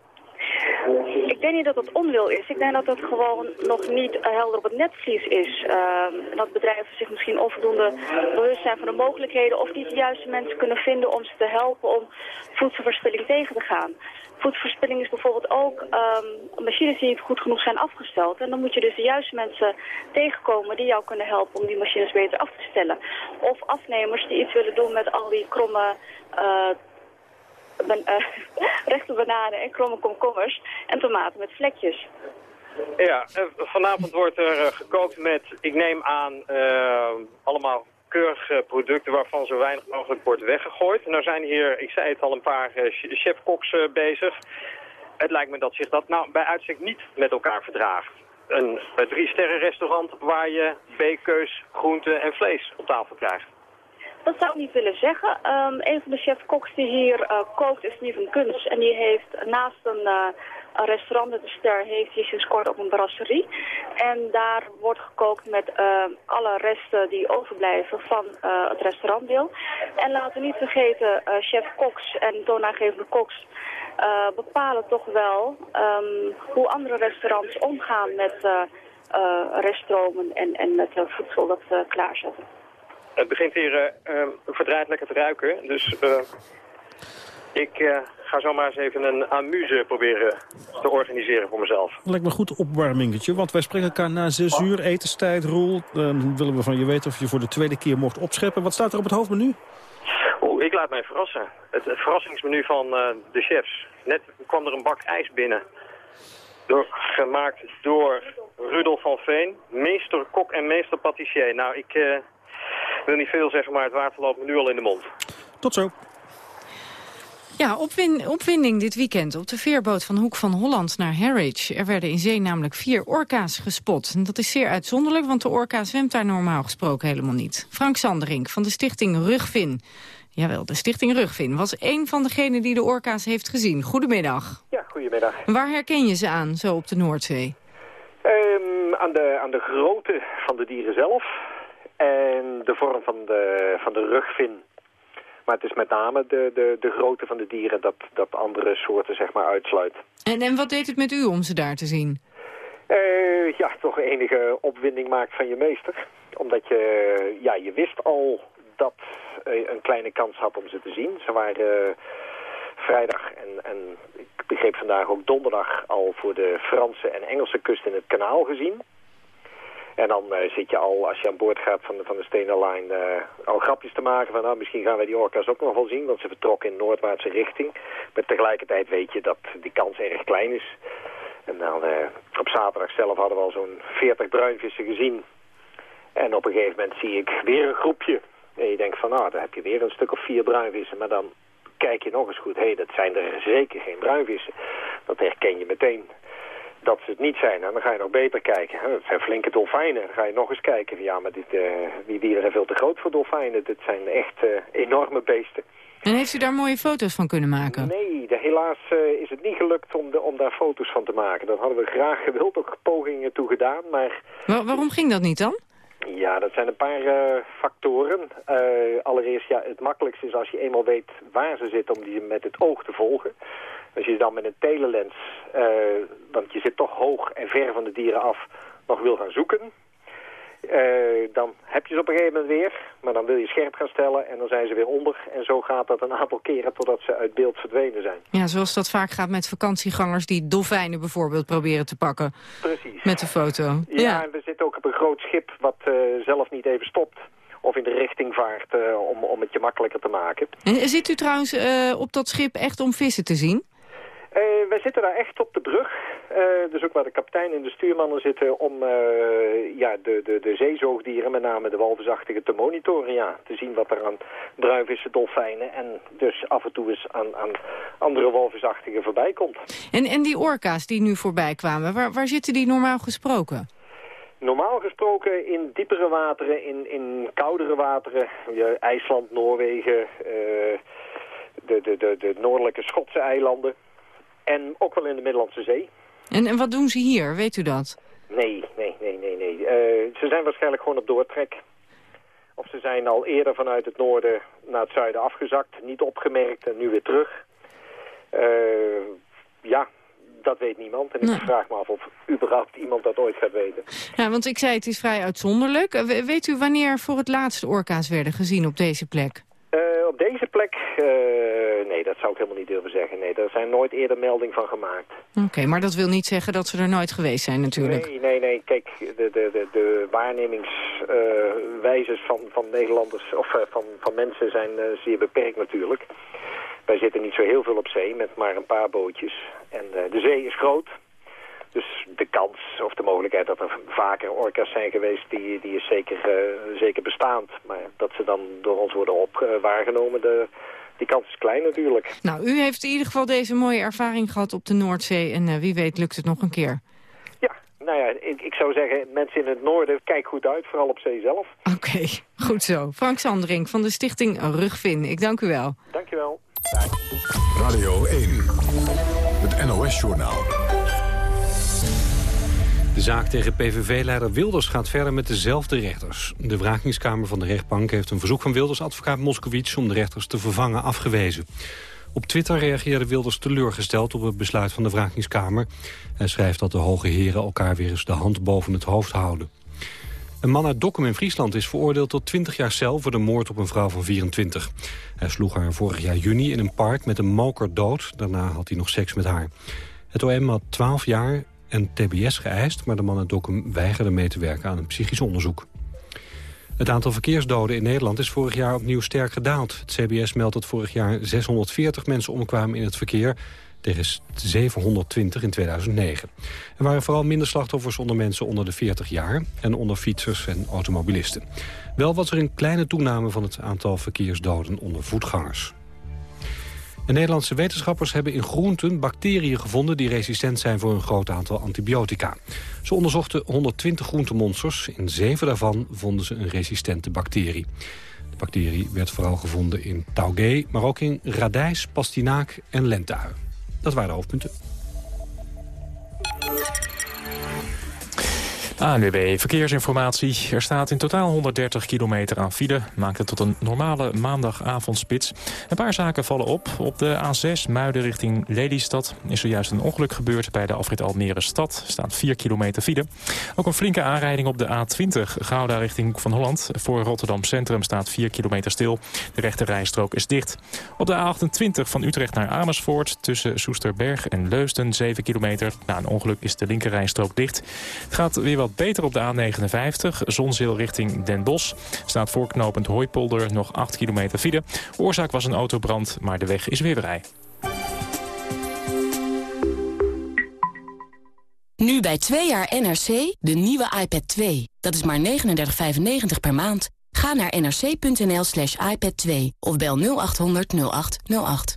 Ik denk niet dat het onwil is. Ik denk dat het gewoon nog niet helder op het netvlies is. Uh, dat bedrijven zich misschien onvoldoende bewust zijn van de mogelijkheden... of niet de juiste mensen kunnen vinden om ze te helpen om voedselverspilling tegen te gaan. Voedselverspilling is bijvoorbeeld ook um, machines die niet goed genoeg zijn afgesteld. En dan moet je dus de juiste mensen tegenkomen die jou kunnen helpen om die machines beter af te stellen. Of afnemers die iets willen doen met al die kromme ben, uh, <laughs> rechte bananen en kromme komkommers en tomaten met vlekjes. Ja, vanavond wordt er gekookt met, ik neem aan, allemaal keurige producten waarvan zo weinig mogelijk wordt weggegooid. Nou zijn hier, ik zei het al, een paar uh, chefkoks uh, bezig. Het lijkt me dat zich dat nou bij uitstek niet met elkaar verdraagt. Een, een drie-sterren restaurant waar je bekeus, groenten en vlees op tafel krijgt. Dat zou ik niet willen zeggen. Um, een van de chef-koks die hier uh, kookt is Steven Kunst. En die heeft naast een, een restaurant met de ster, heeft hij sinds kort ook een brasserie. En daar wordt gekookt met uh, alle resten die overblijven van het restaurantdeel. En laten we niet vergeten, chef-koks en toonaangevende koks bepalen toch wel um, hoe andere restaurants omgaan met reststromen en, en met voedsel dat ze klaarzetten. Het begint hier verdraaid lekker te ruiken. Dus ik ga zomaar eens even een amuse proberen te organiseren voor mezelf. Lijkt me goed opwarmingetje, want wij spreken elkaar na zes uur etenstijd, Roel. Dan willen we van je weten of je voor de tweede keer mocht opscheppen. Wat staat er op het hoofdmenu? Oeh, ik laat mij verrassen. Het, het verrassingsmenu van de chefs. Net kwam er een bak ijs binnen. Door, gemaakt door Rudolf van Veen, meester kok en meester patissier. Nou, ik... Ik wil niet veel zeggen, maar het water loopt me nu al in de mond. Tot zo. Ja, opwin opwinding dit weekend op de veerboot van Hoek van Holland naar Harwich. Er werden in zee namelijk vier orka's gespot. En dat is zeer uitzonderlijk, want de orka zwemt daar normaal gesproken helemaal niet. Frank Sanderink van de stichting Rugvin. Jawel, de stichting Rugvin was een van degenen die de orka's heeft gezien. Goedemiddag. Ja, goedemiddag. Waar herken je ze aan, zo op de Noordzee? Um, aan, de, aan de grootte van de dieren zelf. En de vorm van de, van de rugvin. Maar het is met name de, de, de grootte van de dieren dat, dat andere soorten zeg maar uitsluit. En, en wat deed het met u om ze daar te zien? Uh, ja, toch enige opwinding maakt van je meester. Omdat je, ja, je wist al dat je een kleine kans had om ze te zien. Ze waren uh, vrijdag en, en ik begreep vandaag ook donderdag al voor de Franse en Engelse kust in het kanaal gezien. En dan uh, zit je al, als je aan boord gaat van de, van de Stena Line, uh, al grapjes te maken van nou, misschien gaan wij die orka's ook nog wel zien, want ze vertrokken in noordwaartse richting. Maar tegelijkertijd weet je dat die kans erg klein is. En dan uh, op zaterdag zelf hadden we al zo'n 40 bruinvissen gezien. En op een gegeven moment zie ik weer een groepje. En je denkt van nou, dan heb je weer een stuk of vier bruinvissen. Maar dan kijk je nog eens goed, hé, hey, dat zijn er zeker geen bruinvissen. Dat herken je meteen dat ze het niet zijn. En dan ga je nog beter kijken. Het zijn flinke dolfijnen. Dan ga je nog eens kijken. Ja, maar dit, uh, die dieren zijn veel te groot voor dolfijnen. Dit zijn echt uh, enorme beesten. En heeft u daar mooie foto's van kunnen maken? Nee, de, helaas uh, is het niet gelukt om, de, om daar foto's van te maken. Dat hadden we graag gewild, ook pogingen toe gedaan, maar... Wa waarom ging dat niet dan? Ja, dat zijn een paar uh, factoren. Uh, allereerst, ja, het makkelijkste is als je eenmaal weet waar ze zitten om die met het oog te volgen. Als je dan met een telelens, uh, want je zit toch hoog en ver van de dieren af, nog wil gaan zoeken... Uh, dan heb je ze op een gegeven moment weer, maar dan wil je scherp gaan stellen en dan zijn ze weer onder. En zo gaat dat een aantal keren totdat ze uit beeld verdwenen zijn. Ja, zoals dat vaak gaat met vakantiegangers die dolfijnen bijvoorbeeld proberen te pakken. Precies. Met de foto. Ja, ja. en we zitten ook op een groot schip wat uh, zelf niet even stopt of in de richting vaart uh, om, om het je makkelijker te maken. En zit u trouwens op dat schip echt om vissen te zien? Uh, wij zitten daar echt op de brug. Uh, dus ook waar de kapitein en de stuurmannen zitten om ja, de, de, de zeezoogdieren, met name de walvisachtige, te monitoren. Ja. Te zien wat er aan bruinvissen, dolfijnen en dus af en toe eens aan, aan andere walvisachtigen voorbij komt. En, en die orka's die nu voorbij kwamen, waar, waar zitten die normaal gesproken? Normaal gesproken in diepere wateren, in, in koudere wateren, IJsland, Noorwegen, de, de, de, de noordelijke Schotse eilanden. En ook wel in de Middellandse Zee. En, en wat doen ze hier, weet u dat? Nee, nee, nee, nee. nee. Uh, ze zijn waarschijnlijk gewoon op doortrek. Of ze zijn al eerder vanuit het noorden naar het zuiden afgezakt, niet opgemerkt en nu weer terug. Uh, ja, dat weet niemand. En ik vraag me af of überhaupt iemand dat ooit gaat weten. Ja, want ik zei het is vrij uitzonderlijk. weet u wanneer voor het laatst orka's werden gezien op deze plek? Uh, op deze plek, zou ik helemaal niet durven zeggen. Nee, daar zijn nooit eerder melding van gemaakt. Oké, maar dat wil niet zeggen dat ze er nooit geweest zijn natuurlijk. Nee, nee, nee. Kijk, de, de, de, de waarnemingswijzes uh, van, van Nederlanders of van, van mensen zijn zeer beperkt natuurlijk. Wij zitten niet zo heel veel op zee met maar een paar bootjes. En de zee is groot. Dus de kans of de mogelijkheid dat er vaker orka's zijn geweest, die, die is zeker, zeker bestaand. Maar dat ze dan door ons worden op, waargenomen, de, die kans is klein natuurlijk. Nou, u heeft in ieder geval deze mooie ervaring gehad op de Noordzee. En uh, wie weet lukt het nog een keer. Ja, nou ja, ik, ik, zou zeggen, mensen in het noorden, kijk goed uit, vooral op zee zelf. Oké, <laughs> goed zo. Frank Sandring van de stichting Rugvin. Ik dank u wel. Dank u wel. Radio 1, het NOS-journaal. De zaak tegen PVV-leider Wilders gaat verder met dezelfde rechters. De wrakingskamer van de rechtbank heeft een verzoek van Wilders advocaat Moskowitz om de rechters te vervangen afgewezen. Op Twitter reageerde Wilders teleurgesteld op het besluit van de wrakingskamer. Hij schrijft dat de hoge heren elkaar weer eens de hand boven het hoofd houden. Een man uit Dokkum in Friesland is veroordeeld tot 20 jaar cel voor de moord op een vrouw van 24. Hij sloeg haar vorig jaar juni in een park met een moker dood. Daarna had hij nog seks met haar. Het OM had 12 jaar en tbs geëist... maar de man uit Dokkum weigerde mee te werken aan een psychisch onderzoek. Het aantal verkeersdoden in Nederland is vorig jaar opnieuw sterk gedaald. Het CBS meldt dat vorig jaar 640 mensen omkwamen in het verkeer... tegen 720 in 2009. Er waren vooral minder slachtoffers onder mensen onder de 40 jaar... en onder fietsers en automobilisten. Wel was er een kleine toename van het aantal verkeersdoden onder voetgangers. De Nederlandse wetenschappers hebben in groenten bacteriën gevonden... die resistent zijn voor een groot aantal antibiotica. Ze onderzochten 120 groentemonsters. In zeven daarvan vonden ze een resistente bacterie. De bacterie werd vooral gevonden in taugé, maar ook in radijs, pastinaak en lentui. Dat waren de hoofdpunten. ANWB Verkeersinformatie. Er staat in totaal 130 kilometer aan file. Maakt het tot een normale maandagavondspits. Een paar zaken vallen op. Op de A6 Muiden richting Lelystad is zojuist een ongeluk gebeurd bij de afrit Almere Stad. Staat 4 kilometer file. Ook een flinke aanrijding op de A20 Gouda richting van Holland. Voor Rotterdam Centrum staat 4 kilometer stil. De rechte rijstrook is dicht. Op de A28 van Utrecht naar Amersfoort tussen Soesterberg en Leusden 7 kilometer. Na een ongeluk is de linker rijstrook dicht. Het gaat weer wat beter op de A59. Zonzeel richting Den Bosch. Staat voorknopend Hooipolder nog 8 kilometer file. Oorzaak was een autobrand, maar de weg is weer vrij. Nu bij 2 jaar NRC de nieuwe iPad 2. Dat is maar 39,95 per maand. Ga naar nrc.nl slash iPad 2 of bel 0800 0808.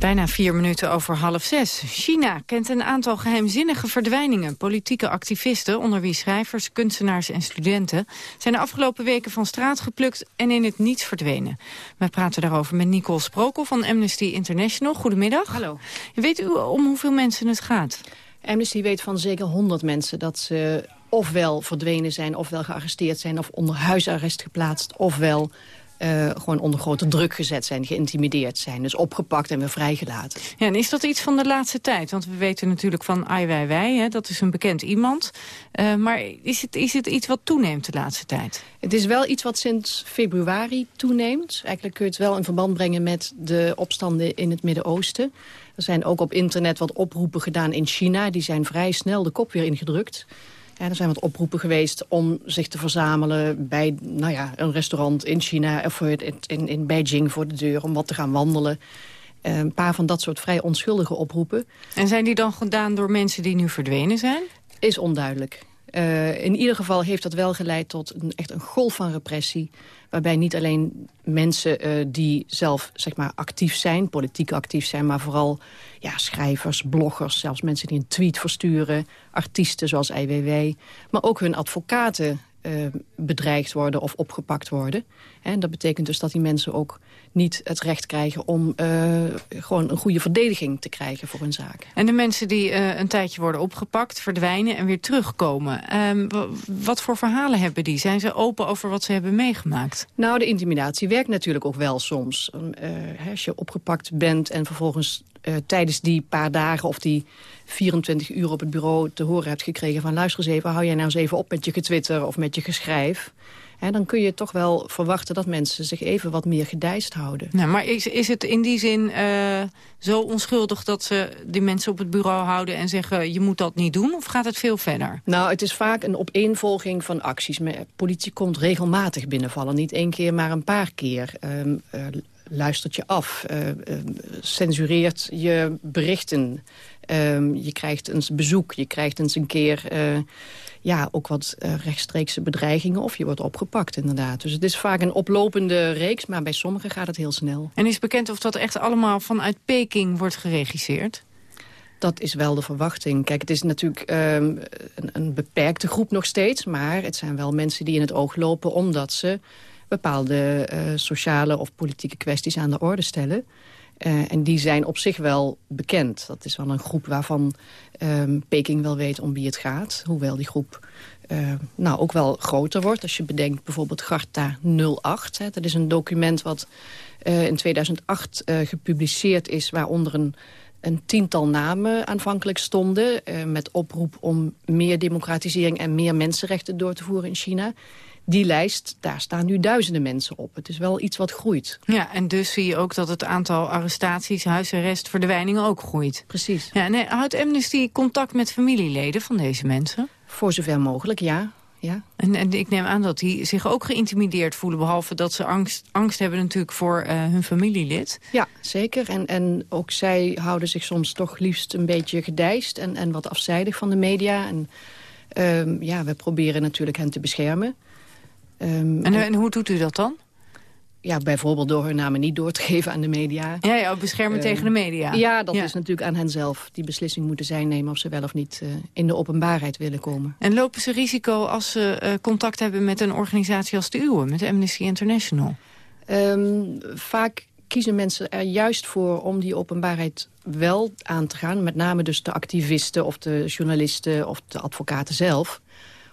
Bijna vier minuten over half zes. China kent een aantal geheimzinnige verdwijningen. Politieke activisten, onder wie schrijvers, kunstenaars en studenten... zijn de afgelopen weken van straat geplukt en in het niets verdwenen. We praten daarover met Nicole Sprokel van Amnesty International. Goedemiddag. Hallo. Weet u om hoeveel mensen het gaat? Amnesty weet van zeker 100 mensen dat ze ofwel verdwenen zijn, ofwel gearresteerd zijn... of onder huisarrest geplaatst, ofwel uh, gewoon onder grote druk gezet zijn, geïntimideerd zijn. Dus opgepakt en weer vrijgelaten. Ja, en is dat iets van de laatste tijd? Want we weten natuurlijk van Ai Weiwei, hè, dat is een bekend iemand. Uh, maar is het, is het iets wat toeneemt de laatste tijd? Het is wel iets wat sinds februari toeneemt. Eigenlijk kun je het wel in verband brengen met de opstanden in het Midden-Oosten. Er zijn ook op internet wat oproepen gedaan in China. Die zijn vrij snel de kop weer ingedrukt. Er zijn wat oproepen geweest om zich te verzamelen bij nou ja, een restaurant in China of in, in Beijing voor de deur om wat te gaan wandelen. Eh, een paar van dat soort vrij onschuldige oproepen. En zijn die dan gedaan door mensen die nu verdwenen zijn? Is onduidelijk. Uh, in ieder geval heeft dat wel geleid tot een, echt een golf van repressie. Waarbij niet alleen mensen uh, die zelf zeg maar, actief zijn, politiek actief zijn... maar vooral ja, schrijvers, bloggers, zelfs mensen die een tweet versturen... artiesten zoals IWW, maar ook hun advocaten uh, bedreigd worden of opgepakt worden. En dat betekent dus dat die mensen ook niet het recht krijgen... om uh, gewoon een goede verdediging te krijgen voor hun zaak. En de mensen die uh, een tijdje worden opgepakt, verdwijnen en weer terugkomen... Um, wat voor verhalen hebben die? Zijn ze open over wat ze hebben meegemaakt? Nou, de intimidatie werkt natuurlijk ook wel soms. Um, als je opgepakt bent en vervolgens tijdens die paar dagen of die 24 uur op het bureau te horen hebt gekregen van... luister eens even, hou jij nou eens even op met je getwitter of met je geschrijf... Hè, dan kun je toch wel verwachten dat mensen zich even wat meer gedijst houden. Nou, maar is, is het in die zin uh, zo onschuldig dat ze die mensen op het bureau houden... en zeggen, je moet dat niet doen? Of gaat het veel verder? Nou, het is vaak een opeenvolging van acties. Politie komt regelmatig binnenvallen. Niet één keer, maar een paar keer. Um, uh, luistert je af, uh, uh, censureert je berichten. Um, je krijgt eens bezoek, je krijgt eens een keer uh, ja, ook wat rechtstreekse bedreigingen... of je wordt opgepakt inderdaad. Dus het is vaak een oplopende reeks, maar bij sommigen gaat het heel snel. En is bekend of dat echt allemaal vanuit Peking wordt geregisseerd? Dat is wel de verwachting. Kijk, het is natuurlijk um, een, een beperkte groep nog steeds... maar het zijn wel mensen die in het oog lopen omdat ze bepaalde uh, sociale of politieke kwesties aan de orde stellen. Uh, en die zijn op zich wel bekend. Dat is wel een groep waarvan um, Peking wel weet om wie het gaat. Hoewel die groep uh, nou ook wel groter wordt. Als je bedenkt bijvoorbeeld Garta 08. Hè, dat is een document wat in 2008 gepubliceerd is... waaronder een een tiental namen aanvankelijk stonden... Met oproep om meer democratisering en meer mensenrechten door te voeren in China die lijst, daar staan nu duizenden mensen op. Het is wel iets wat groeit. Ja, en dus zie je ook dat het aantal arrestaties, huisarrest, verdwijningen ook groeit. Precies. Ja, en houdt Amnesty contact met familieleden van deze mensen? Voor zover mogelijk, ja. Ja. En, en ik neem aan dat die zich ook geïntimideerd voelen... behalve dat ze angst, angst hebben natuurlijk voor uh, hun familielid. Ja, zeker. En, en ook zij houden zich soms toch liefst een beetje gedijst... en, en wat afzijdig van de media. En um, ja, we proberen natuurlijk hen te beschermen. Um, en, en, hoe doet u dat dan? Ja, bijvoorbeeld door hun namen niet door te <laughs> geven aan de media. Ja, ja beschermen uh, tegen de media. Ja, dat is natuurlijk aan hen zelf. Die beslissing moeten zij nemen of ze wel of niet uh, in de openbaarheid willen komen. En lopen ze risico als ze uh, contact hebben met een organisatie als de uwe, met Amnesty International? Um, vaak kiezen mensen er juist voor om die openbaarheid wel aan te gaan. Met name dus de activisten of de journalisten of de advocaten zelf.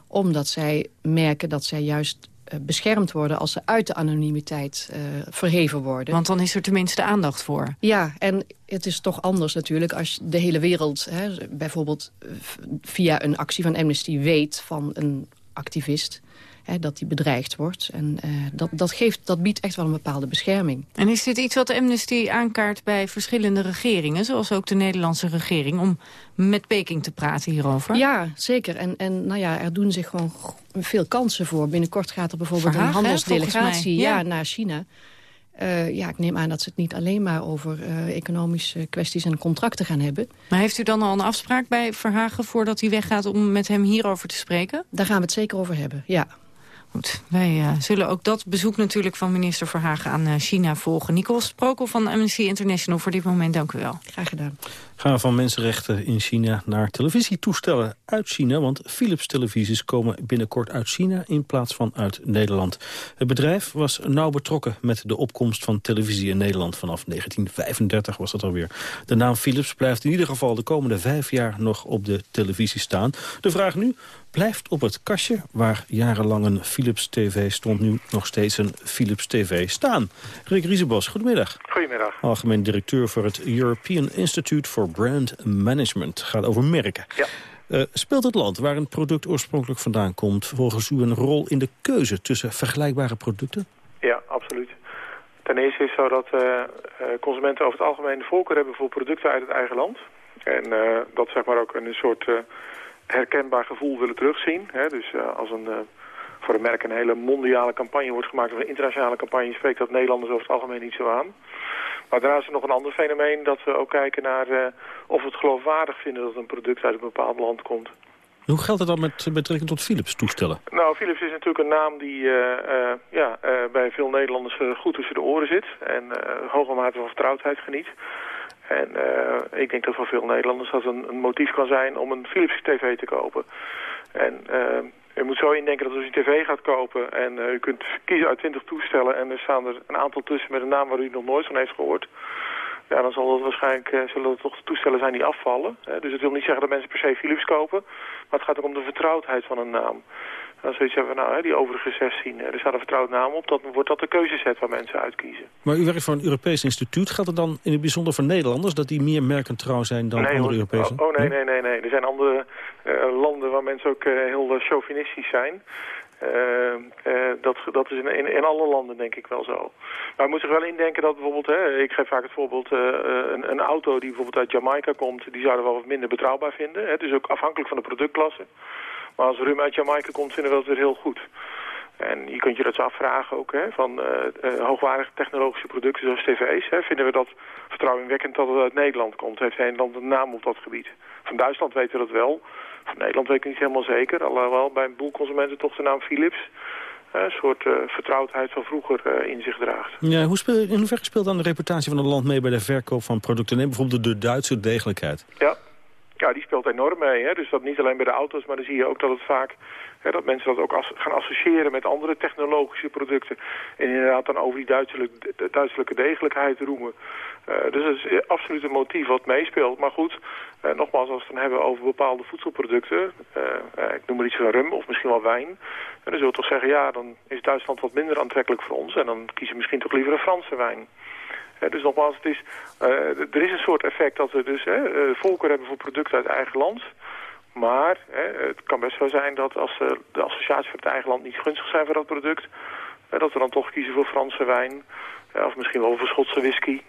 Omdat zij merken dat zij juist beschermd worden als ze uit de anonimiteit uh, verheven worden. Want dan is er tenminste aandacht voor. Ja, en het is toch anders natuurlijk als de hele wereld... Hè, bijvoorbeeld via een actie van Amnesty weet van een activist... Hè, dat die bedreigd wordt. En uh, dat, dat, geeft, dat biedt echt wel een bepaalde bescherming. En is dit iets wat Amnesty aankaart bij verschillende regeringen... zoals ook de Nederlandse regering... om met Peking te praten hierover? Ja, zeker. En, en nou ja, er doen zich gewoon veel kansen voor. Binnenkort gaat er bijvoorbeeld Verhaag, een handelsdelegatie ja. ja. naar China... Uh, ja, ik neem aan dat ze het niet alleen maar over uh, economische kwesties en contracten gaan hebben. Maar heeft u dan al een afspraak bij Verhagen voordat hij weggaat om met hem hierover te spreken? Daar gaan we het zeker over hebben, ja. Goed, wij uh, zullen ook dat bezoek natuurlijk van minister Verhagen aan uh, China volgen. Nicole Sprokel van Amnesty International voor dit moment, dank u wel. Graag gedaan. Gaan we van mensenrechten in China naar televisietoestellen uit China. Want Philips televisies komen binnenkort uit China in plaats van uit Nederland. Het bedrijf was nauw betrokken met de opkomst van televisie in Nederland. Vanaf 1935 was dat alweer. De naam Philips blijft in ieder geval de komende vijf jaar nog op de televisie staan. De vraag nu, blijft op het kastje waar jarenlang een Philips TV stond... nu nog steeds een Philips TV staan. Rick Riesebos, goedemiddag. Goedemiddag. Algemeen directeur voor het European Institute for Brand Management. Gaat over merken. Ja. Uh, speelt het land waar een product oorspronkelijk vandaan komt... volgens u een rol in de keuze tussen vergelijkbare producten? Ja, absoluut. Ten eerste is het zo dat uh, consumenten over het algemeen de voorkeur hebben voor producten uit het eigen land. En uh, dat zeg maar ook een soort herkenbaar gevoel willen terugzien. Hè? Dus als een, voor een merk een hele mondiale campagne wordt gemaakt... of een internationale campagne spreekt dat Nederlanders over het algemeen niet zo aan. Maar daarnaast is er nog een ander fenomeen dat we ook kijken naar uh, of we het geloofwaardig vinden dat een product uit een bepaald land komt. Hoe geldt het dan met betrekking tot Philips toestellen? Nou, Philips is natuurlijk een naam die uh, uh, ja, bij veel Nederlanders goed tussen de oren zit en hoge mate van vertrouwdheid geniet. En ik denk dat voor veel Nederlanders dat een, een, motief kan zijn om een Philips tv te kopen. En u moet zo indenken dat als u een tv gaat kopen en uh, u kunt kiezen uit 20 toestellen en er staan er een aantal tussen met een naam waar u nog nooit van heeft gehoord. Ja, dan zal dat waarschijnlijk uh, zullen het toch toestellen zijn die afvallen. Uh, dus het wil niet zeggen dat mensen per se Philips kopen, maar het gaat ook om de vertrouwdheid van een naam. Dan zoiets hebben we nou, hè, die overige 16, er staat een vertrouwd naam op, dan wordt dat de keuzeset waar mensen uitkiezen. Maar u werkt voor een Europees instituut. Gaat het dan in het bijzonder voor Nederlanders dat die meer merkentrouw zijn dan nee, andere Europese? Oh, oh nee, nee, nee, nee. Er zijn andere uh, landen waar mensen ook uh, heel chauvinistisch zijn. Uh, uh, dat, dat is in, in, alle landen denk ik wel zo. Maar je moet zich wel indenken dat bijvoorbeeld, hè, ik geef vaak het voorbeeld, uh, een, een, auto die bijvoorbeeld uit Jamaica komt, die zouden we wel wat minder betrouwbaar vinden. Hè. Het is ook afhankelijk van de productklasse. Maar als rum uit Jamaica komt, vinden we dat weer heel goed. En je kunt je dat zo afvragen ook, hè, van hoogwaardige technologische producten zoals tv's. Hè, vinden we dat vertrouwenwekkend dat het uit Nederland komt? Heeft Nederland een naam op dat gebied? Van Duitsland weten we dat wel. Van Nederland weet ik niet helemaal zeker. Alhoewel bij een boel consumenten toch de naam Philips een soort uh, vertrouwdheid van vroeger in zich draagt. Ja, hoe speel, in hoeverre speelt dan de reputatie van een land mee bij de verkoop van producten? Neem bijvoorbeeld de Duitse degelijkheid. Ja, ja die speelt enorm mee. Hè? Dus dat niet alleen bij de auto's, maar dan zie je ook dat het vaak... Hè, dat mensen dat ook as gaan associëren met andere technologische producten. En inderdaad dan over die duitselijke, de duitselijke degelijkheid roemen. Uh, dus dat is absoluut een motief wat meespeelt. Maar goed, uh, nogmaals, als we het dan hebben over bepaalde voedselproducten... Ik noem maar iets van rum of misschien wel wijn... dan zullen we toch zeggen, ja, dan is Duitsland wat minder aantrekkelijk voor ons... en dan kiezen we misschien toch liever een Franse wijn. Dus nogmaals, het is, er is een soort effect dat we dus voorkeur hebben voor producten uit eigen land... Maar het kan best wel zijn dat als de associaties van het eigen land niet gunstig zijn voor dat product... dat we dan toch kiezen voor Franse wijn of misschien wel voor Schotse whisky.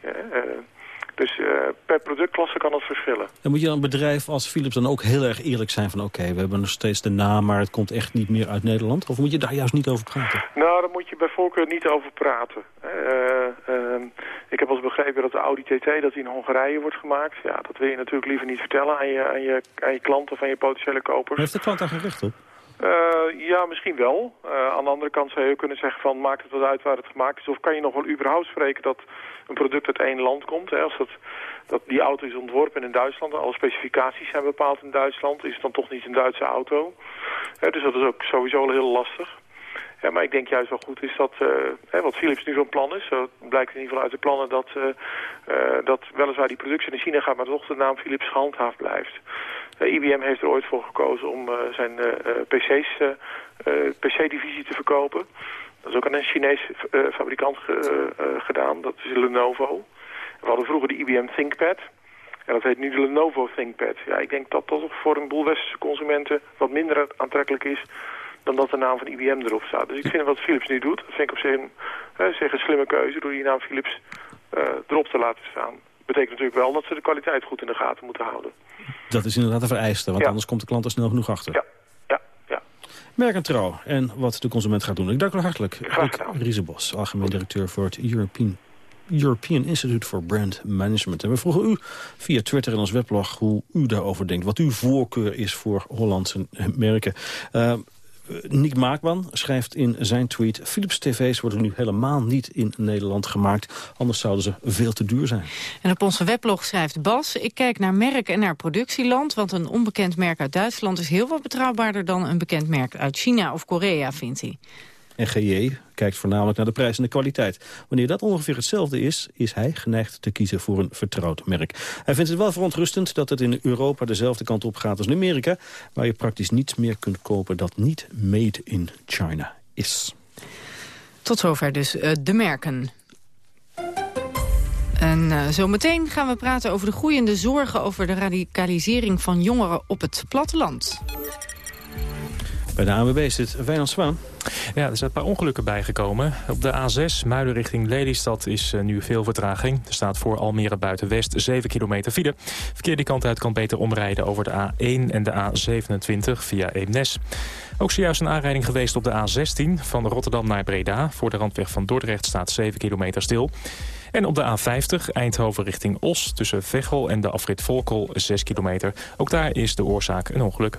Dus uh, per productklasse kan het verschillen. Dan moet je een bedrijf als Philips dan ook heel erg eerlijk zijn van... oké, we hebben nog steeds de naam, maar het komt echt niet meer uit Nederland? Of moet je daar juist niet over praten? Nou, daar moet je bij voorkeur niet over praten. Uh, uh, ik heb als begrepen dat de Audi TT dat die in Hongarije wordt gemaakt. Ja, dat wil je natuurlijk liever niet vertellen aan je, aan je, aan je klanten of aan je potentiële kopers. Maar heeft de klant daar geen recht op? Uh, ja, misschien wel. Uh, aan de andere kant zou je kunnen zeggen van maakt het wat uit waar het gemaakt is. Of kan je nog wel überhaupt spreken dat een product uit één land komt. Hè? Als dat, dat die auto is ontworpen in Duitsland, alle specificaties zijn bepaald in Duitsland, is het dan toch niet een Duitse auto. Dus dat is ook sowieso heel lastig. Ja, maar ik denk juist wel goed is dat, uh, hè, wat Philips nu zo'n plan is, zo blijkt in ieder geval uit de plannen dat, dat weliswaar die productie in China gaat, maar toch de naam Philips gehandhaafd blijft. IBM heeft er ooit voor gekozen om zijn PC's, PC-divisie te verkopen. Dat is ook aan een Chinees fabrikant gedaan, dat is Lenovo. We hadden vroeger de IBM ThinkPad. En dat heet nu de Lenovo ThinkPad. Ja, ik denk dat dat voor een boel westerse consumenten wat minder aantrekkelijk is dan dat de naam van IBM erop staat. Dus ik vind wat Philips nu doet, dat vind ik op zich een, zeg een slimme keuze... door die naam Philips erop te laten staan. Betekent natuurlijk wel dat ze de kwaliteit goed in de gaten moeten houden. Dat is inderdaad een vereiste, want ja. anders komt de klant er snel genoeg achter. Ja, ja, ja. Merk en trouw en wat de consument gaat doen. Ik dank u hartelijk. Graag gedaan. Riesebos, algemeen directeur voor het European European Institute for Brand Management. En we vroegen u via Twitter en ons weblog hoe u daarover denkt. Wat uw voorkeur is voor Hollandse merken. Uh, Nick Maakman schrijft in zijn tweet... Philips tv's worden nu helemaal niet in Nederland gemaakt. Anders zouden ze veel te duur zijn. En op onze weblog schrijft Bas... ik kijk naar merk en naar productieland... want een onbekend merk uit Duitsland is heel wat betrouwbaarder... dan een bekend merk uit China of Korea, vindt hij. En GJ kijkt voornamelijk naar de prijs en de kwaliteit. Wanneer dat ongeveer hetzelfde is, is hij geneigd te kiezen voor een vertrouwd merk. Hij vindt het wel verontrustend dat het in Europa dezelfde kant op gaat als in Amerika... waar je praktisch niets meer kunt kopen dat niet made in China is. Tot zover dus uh, de merken. En uh, zometeen gaan we praten over de groeiende zorgen... over de radicalisering van jongeren op het platteland. Bij de ANWB zit Wijnand Zwaan. Ja, er zijn een paar ongelukken bijgekomen. Op de A6, Muiden richting Lelystad, is uh, nu veel vertraging. Er staat voor Almere buiten-West 7 kilometer file. Verkeer die kant uit kan beter omrijden over de A1 en de A27 via Eemnes. Ook zojuist een aanrijding geweest op de A16 van Rotterdam naar Breda. Voor de randweg van Dordrecht staat 7 kilometer stil. En op de A50 Eindhoven richting Os tussen Veghel en de afrit Volkel 6 kilometer. Ook daar is de oorzaak een ongeluk.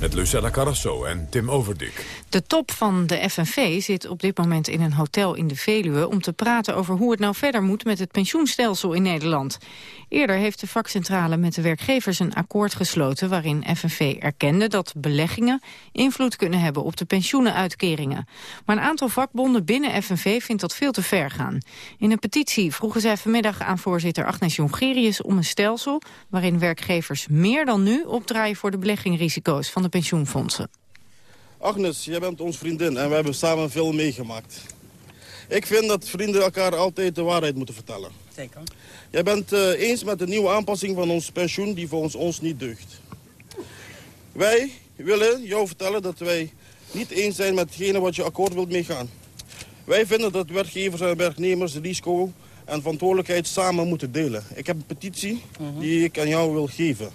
met Lucella Carrasso en Tim Overdik. De top van de FNV zit op dit moment in een hotel in de Veluwe... om te praten over hoe het nou verder moet met het pensioenstelsel in Nederland. Eerder heeft de vakcentrale met de werkgevers een akkoord gesloten... waarin FNV erkende dat beleggingen invloed kunnen hebben op de pensioenenuitkeringen. Maar een aantal vakbonden binnen FNV vindt dat veel te ver gaan. In een petitie vroegen zij vanmiddag aan voorzitter Agnes Jongerius om een stelsel... waarin werkgevers meer dan nu opdraaien voor de beleggingrisico's van de pensioenfondsen. Agnes, jij bent ons vriendin en we hebben samen veel meegemaakt. Ik vind dat vrienden elkaar altijd de waarheid moeten vertellen. Zeker. Jij bent uh, eens met de nieuwe aanpassing van ons pensioen die volgens ons niet deugt. Wij willen jou vertellen dat wij niet eens zijn met hetgene wat je akkoord wilt meegaan. Wij vinden dat werkgevers en werknemers risico en verantwoordelijkheid samen moeten delen. Ik heb een petitie die ik aan jou wil geven.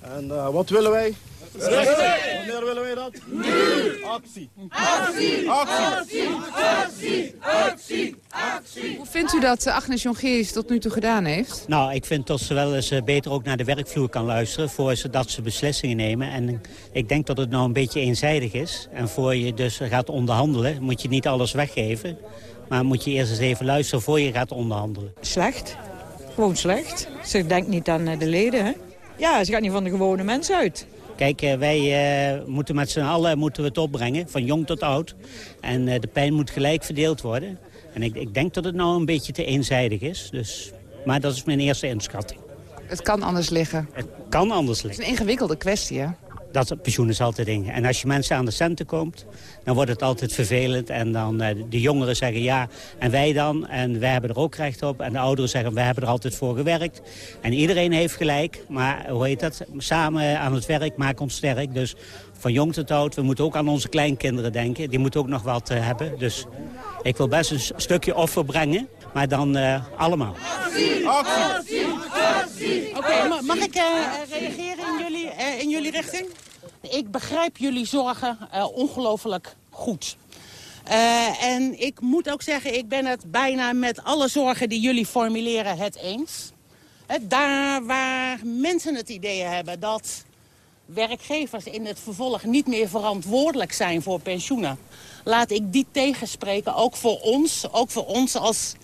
En uh, wat willen wij? Wanneer willen wij dat? Nu! Actie! Actie! Actie! Actie! Actie! Actie! Hoe vindt u dat eh, Agnes Jongerius tot nu toe gedaan heeft? Nou, ik vind dat ze wel eens eh, beter ook naar de werkvloer kan luisteren... voor ze dat ze beslissingen nemen. En ik denk dat het nou een beetje eenzijdig is. En voor je dus gaat onderhandelen, moet je niet alles weggeven. Maar moet je eerst eens even luisteren voor je gaat onderhandelen. Slecht. Gewoon slecht. Ze denkt niet aan de leden, hè? Ja, ze gaat niet van de gewone mens uit. Kijk, wij uh, moeten met z'n allen moeten we het opbrengen, van jong tot oud. En uh, de pijn moet gelijk verdeeld worden. En ik, ik, denk dat het nou een beetje te eenzijdig is. Dus, maar dat is mijn eerste inschatting. Het kan anders liggen. Het kan anders liggen. Het is een ingewikkelde kwestie, hè? Dat pensioen is altijd ding. En als je mensen aan de centen komt, dan wordt het altijd vervelend. En dan uh, de jongeren zeggen ja, en wij dan. En wij hebben er ook recht op. En de ouderen zeggen, wij hebben er altijd voor gewerkt. En iedereen heeft gelijk. Maar hoe heet dat? Samen aan het werk maakt ons sterk. Dus van jong tot oud, we moeten ook aan onze kleinkinderen denken. Die moeten ook nog wat uh, hebben. Dus ik wil best een stukje offer brengen. Maar dan uh, allemaal. Oké, mag ik reageren jullie, in jullie richting? Ik begrijp jullie zorgen ongelooflijk goed. en ik moet ook zeggen, ik ben het bijna met alle zorgen die jullie formuleren het eens. daar waar mensen het idee hebben dat werkgevers in het vervolg niet meer verantwoordelijk zijn voor pensioenen. Laat ik die tegenspreken, ook voor ons, ook voor ons als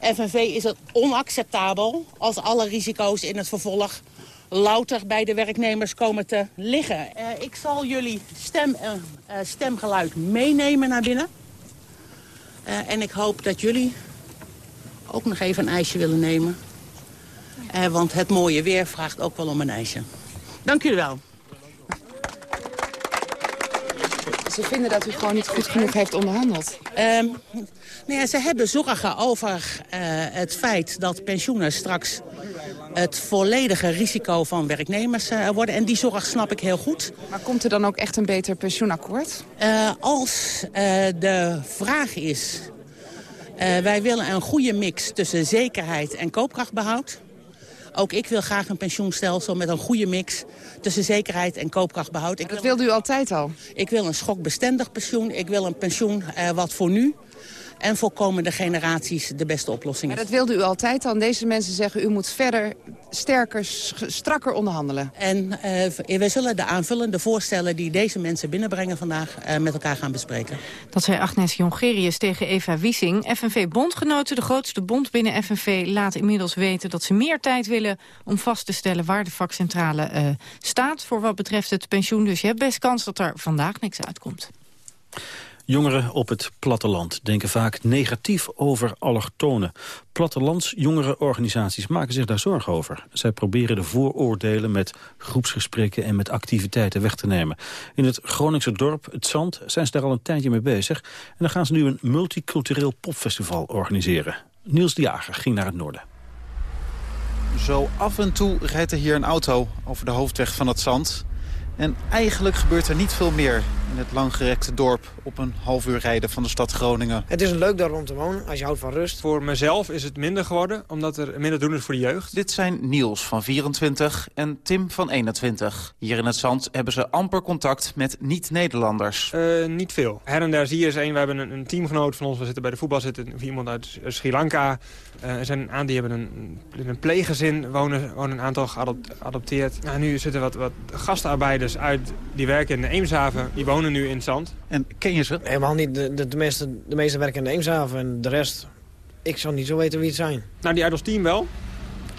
FNV is het onacceptabel als alle risico's in het vervolg louter bij de werknemers komen te liggen. Uh, ik zal jullie stem, uh, uh, stemgeluid meenemen naar binnen. en ik hoop dat jullie ook nog even een ijsje willen nemen. want het mooie weer vraagt ook wel om een ijsje. Dank jullie wel. Ze vinden dat u gewoon niet goed genoeg heeft onderhandeld. Um, nou ja, ze hebben zorgen over uh, het feit dat pensioenen straks het volledige risico van werknemers uh, worden. En die zorg snap ik heel goed. Maar komt er dan ook echt een beter pensioenakkoord? Uh, als de vraag is... wij willen een goede mix tussen zekerheid en koopkrachtbehoud... Ook ik wil graag een pensioenstelsel met een goede mix tussen zekerheid en koopkrachtbehoud. Ik dat wilde u altijd al? Ik wil een schokbestendig pensioen. Ik wil een pensioen uh, wat voor nu en voor komende generaties de beste oplossing is. Maar dat wilde u altijd al. Deze mensen zeggen u moet verder sterker, strakker onderhandelen. En uh, we zullen de aanvullende voorstellen die deze mensen binnenbrengen vandaag uh, met elkaar gaan bespreken. Dat zei Agnes Jongerius tegen Eva Wiesing. FNV-bondgenoten, de grootste bond binnen FNV, laat inmiddels weten dat ze meer tijd willen om vast te stellen waar de vakcentrale uh, staat voor wat betreft het pensioen. Dus je hebt best kans dat er vandaag niks uitkomt. Jongeren op het platteland denken vaak negatief over allochtonen. Plattelandsjongerenorganisaties maken zich daar zorgen over. Zij proberen de vooroordelen met groepsgesprekken en met activiteiten weg te nemen. In het Groningse dorp, het Zand, zijn ze daar al een tijdje mee bezig. En dan gaan ze nu een multicultureel popfestival organiseren. Niels de Jager ging naar het noorden. Zo af en toe rijdt er hier een auto over de hoofdweg van het Zand. En eigenlijk gebeurt er niet veel meer in het langgerekte dorp... op een half uur rijden van de stad Groningen. Het is een leuk dorp om te wonen, als je houdt van rust. Voor mezelf is het minder geworden, omdat er minder doen is voor de jeugd. Dit zijn Niels van 24 en Tim van 21. Hier in het Zand hebben ze amper contact met niet-Nederlanders. Uh, niet veel. Her en daar zie je eens een. We hebben een, een, teamgenoot van ons. We zitten bij de voetbal zitten iemand uit Sri Lanka. Uh, er zijn een aantal die hebben een, een pleeggezin, wonen, wonen een aantal geadopteerd. Nou, nu zitten wat, wat gastarbeiders uit, die werken in de Eemshaven, die wonen nu in Zand. En ken je ze? Helemaal niet. De, de, de, meeste, de meeste werken in de Eemshaven en de rest... Ik zou niet zo weten wie het zijn. Nou, die uit ons team wel,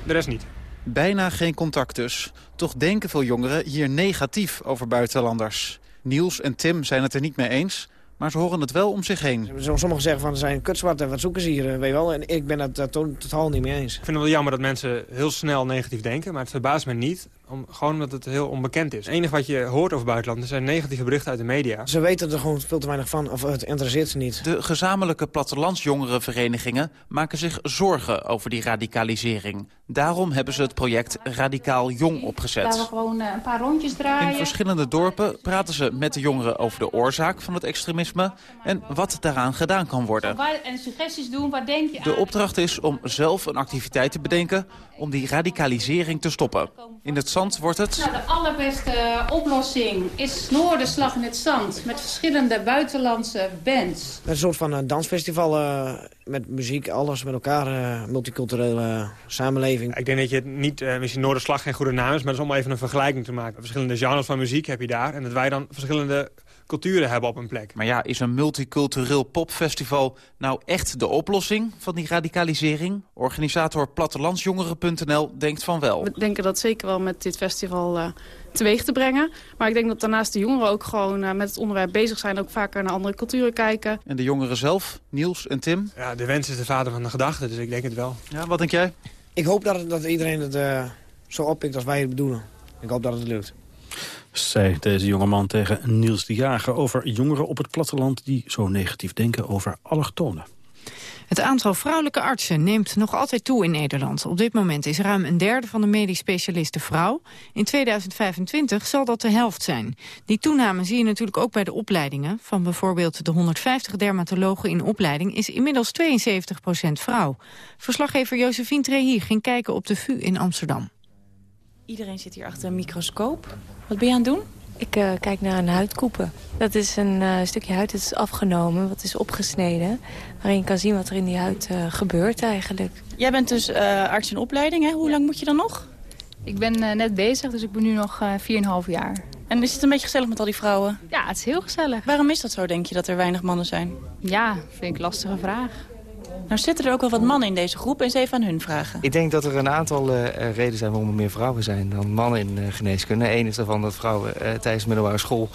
de rest niet. Bijna geen contact dus. Toch denken veel jongeren hier negatief over buitenlanders. Niels en Tim zijn het er niet mee eens... Maar ze horen het wel om zich heen. Sommigen zeggen van ze zijn kutzwart en wat zoeken ze hier, weet je wel. En ik ben het totaal niet mee eens. Ik vind het wel jammer dat mensen heel snel negatief denken. Maar het verbaast me niet, om, gewoon omdat het heel onbekend is. Het enige wat je hoort over buitenland zijn negatieve berichten uit de media. Ze weten er gewoon veel te weinig van, of het interesseert ze niet. De gezamenlijke plattelandsjongerenverenigingen maken zich zorgen over die radicalisering. Daarom hebben ze het project Radicaal Jong opgezet. Waar we gewoon een paar rondjes draaien. In verschillende dorpen praten ze met de jongeren over de oorzaak van het extremisme... en wat daaraan gedaan kan worden. En suggesties doen, wat denk je De opdracht is om zelf een activiteit te bedenken om die radicalisering te stoppen. In het zand wordt het... Nou, de allerbeste oplossing is Noorderslag in het zand... met verschillende buitenlandse bands. Een soort van dansfestival uh, met muziek, alles met elkaar, uh, multiculturele samenleving. Ik denk dat je het niet, uh, misschien Noorderslag geen goede naam is... maar dat is om even een vergelijking te maken. Verschillende genres van muziek heb je daar... en dat wij dan verschillende culturen hebben op een plek. Maar ja, is een multicultureel popfestival nou echt de oplossing van die radicalisering? Organisator plattelandsjongeren.nl denkt van wel. We denken dat zeker wel met dit festival uh, teweeg te brengen. Maar ik denk dat daarnaast de jongeren ook gewoon uh, met het onderwerp bezig zijn... ook vaker naar andere culturen kijken. En de jongeren zelf, Niels en Tim? Ja, de wens is de vader van de gedachte, dus ik denk het wel. Ja, wat denk jij? Ik hoop dat, dat iedereen het uh, zo oppikt als wij het bedoelen. Ik hoop dat het lukt zei deze jongeman tegen Niels de Jager... over jongeren op het platteland die zo negatief denken over allochtonen. Het aantal vrouwelijke artsen neemt nog altijd toe in Nederland. Op dit moment is ruim een derde van de medisch specialisten vrouw. In 2025 zal dat de helft zijn. Die toename zie je natuurlijk ook bij de opleidingen. Van bijvoorbeeld de 150 dermatologen in opleiding is inmiddels 72% vrouw. Verslaggever Josephine Trehi ging kijken op de VU in Amsterdam. Iedereen zit hier achter een microscoop. Wat ben je aan het doen? Ik uh, kijk naar een huidkoepen. Dat is een uh, stukje huid dat is afgenomen, wat is opgesneden. Waarin je kan zien wat er in die huid uh, gebeurt eigenlijk. Jij bent dus arts in opleiding, hè? Hoe lang moet je dan nog? Ik ben net bezig, dus ik ben nu nog 4,5 jaar. En is het een beetje gezellig met al die vrouwen? Ja, het is heel gezellig. Waarom is dat zo, denk je, dat er weinig mannen zijn? Ja, vind ik een lastige vraag. Nou zitten er ook wel wat mannen in deze groep. Eens even aan hun vragen. Ik denk dat er een aantal uh, redenen zijn waarom er meer vrouwen zijn dan mannen in uh, geneeskunde. Eén is daarvan dat vrouwen tijdens de middelbare school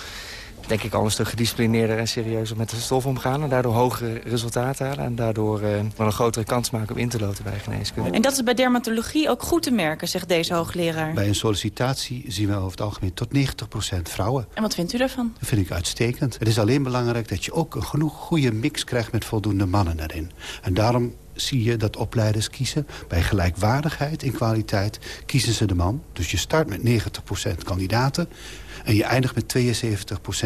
denk ik al een stuk gedisciplineerder en serieuzer met de stof omgaan. En daardoor hogere resultaten halen. En daardoor uh, wel een grotere kans maken om in te loten bij geneeskunde. En dat is bij dermatologie ook goed te merken, zegt deze hoogleraar. Bij een sollicitatie zien we over het algemeen tot 90% vrouwen. En wat vindt u daarvan? Dat vind ik uitstekend. Het is alleen belangrijk dat je ook een genoeg goede mix krijgt met voldoende mannen erin. En daarom zie je dat opleiders kiezen. Bij gelijkwaardigheid in kwaliteit kiezen ze de man. Dus je start met 90% kandidaten. En je eindigt met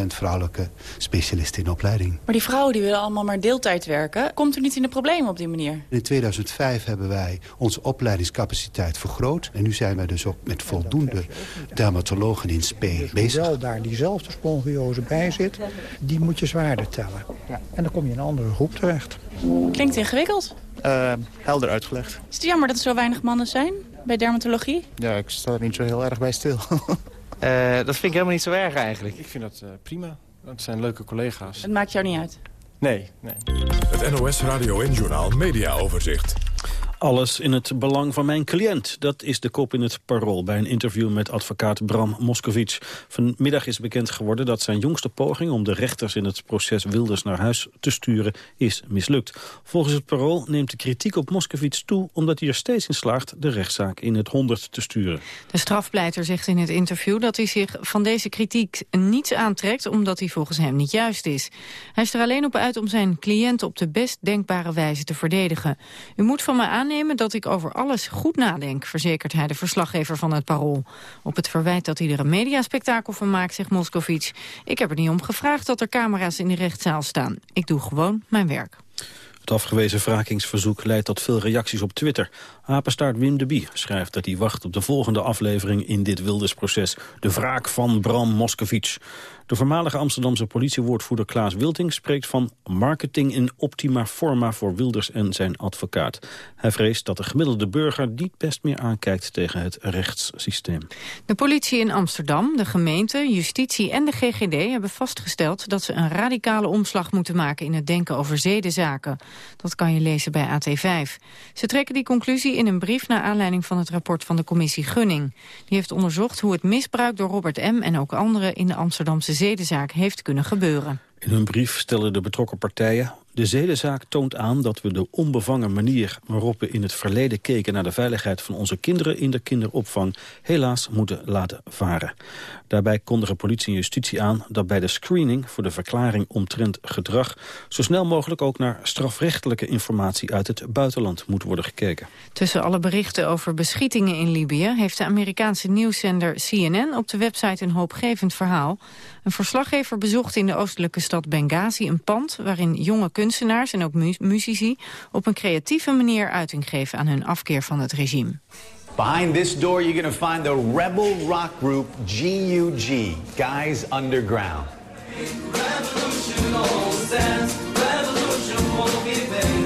72% vrouwelijke specialisten in opleiding. Maar die vrouwen die willen allemaal maar deeltijd werken. Komt u niet in de problemen op die manier? In 2005 hebben wij onze opleidingscapaciteit vergroot. En nu zijn wij dus ook met voldoende dermatologen in SP bezig. wel daar diezelfde spongiose bij zit, die moet je zwaarder tellen. En dan kom je in een andere groep terecht. Klinkt ingewikkeld. Uh, helder uitgelegd. Is het jammer dat er zo weinig mannen zijn bij dermatologie? Ja, ik sta er niet zo heel erg bij stil. <laughs> uh, dat vind ik helemaal niet zo erg eigenlijk. Ik vind dat uh, prima. Dat zijn leuke collega's. Het maakt jou niet uit? Nee, nee. Het NOS Radio en Journal Media Overzicht. Alles in het belang van mijn cliënt. Dat is de kop in het parool bij een interview met advocaat Bram Moskovic. Vanmiddag is bekend geworden dat zijn jongste poging... om de rechters in het proces Wilders naar huis te sturen, is mislukt. Volgens het parool neemt de kritiek op Moskovic toe... omdat hij er steeds in slaagt de rechtszaak in het honderd te sturen. De strafpleiter zegt in het interview dat hij zich van deze kritiek niets aantrekt... omdat hij volgens hem niet juist is. Hij is er alleen op uit om zijn cliënt op de best denkbare wijze te verdedigen. U moet van mij aan aannemen dat ik over alles goed nadenk, verzekert hij de verslaggever van het Parool. Op het verwijt dat hij er een mediaspectakel van maakt, zegt Moscovic. Ik heb er niet om gevraagd dat er camera's in de rechtszaal staan. Ik doe gewoon mijn werk. Het afgewezen wrakingsverzoek leidt tot veel reacties op Twitter. Apenstaart Wim de Bie schrijft dat hij wacht op de volgende aflevering in dit Wildersproces. De wraak van Bram Moskovic. De voormalige Amsterdamse politiewoordvoerder Klaas Wilting spreekt van marketing in optima forma voor Wilders en zijn advocaat. Hij vreest dat de gemiddelde burger niet best meer aankijkt tegen het rechtssysteem. De politie in Amsterdam, de gemeente, justitie en de GGD hebben vastgesteld dat ze een radicale omslag moeten maken in het denken over zedenzaken. Dat kan je lezen bij AT5. Ze trekken die conclusie in een brief naar aanleiding van het rapport van de commissie Gunning. Die heeft onderzocht hoe het misbruik door Robert M. en ook anderen in de Amsterdamse zedenzaak heeft kunnen gebeuren. In hun brief stellen de betrokken partijen de zedenzaak toont aan dat we de onbevangen manier waarop we in het verleden keken naar de veiligheid van onze kinderen in de kinderopvang helaas moeten laten varen. Daarbij kondigen politie en justitie aan dat bij de screening voor de verklaring omtrent gedrag zo snel mogelijk ook naar strafrechtelijke informatie uit het buitenland moet worden gekeken. Tussen alle berichten over beschietingen in Libië heeft de Amerikaanse nieuwszender CNN op de website een hoopgevend verhaal. Een verslaggever bezocht in de oostelijke stad Benghazi een pand waarin jonge kunstenaars en ook mu muzici op een creatieve manier uiting geven aan hun afkeer van het regime. Behind this door you're going to find the rebel rock group GUG, Guys Underground. Revolution revolution won't revolution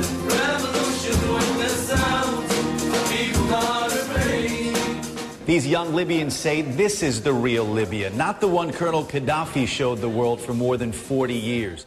These young Libyans say this is the real Libya, not the one Colonel Gaddafi showed the world for more than 40 years.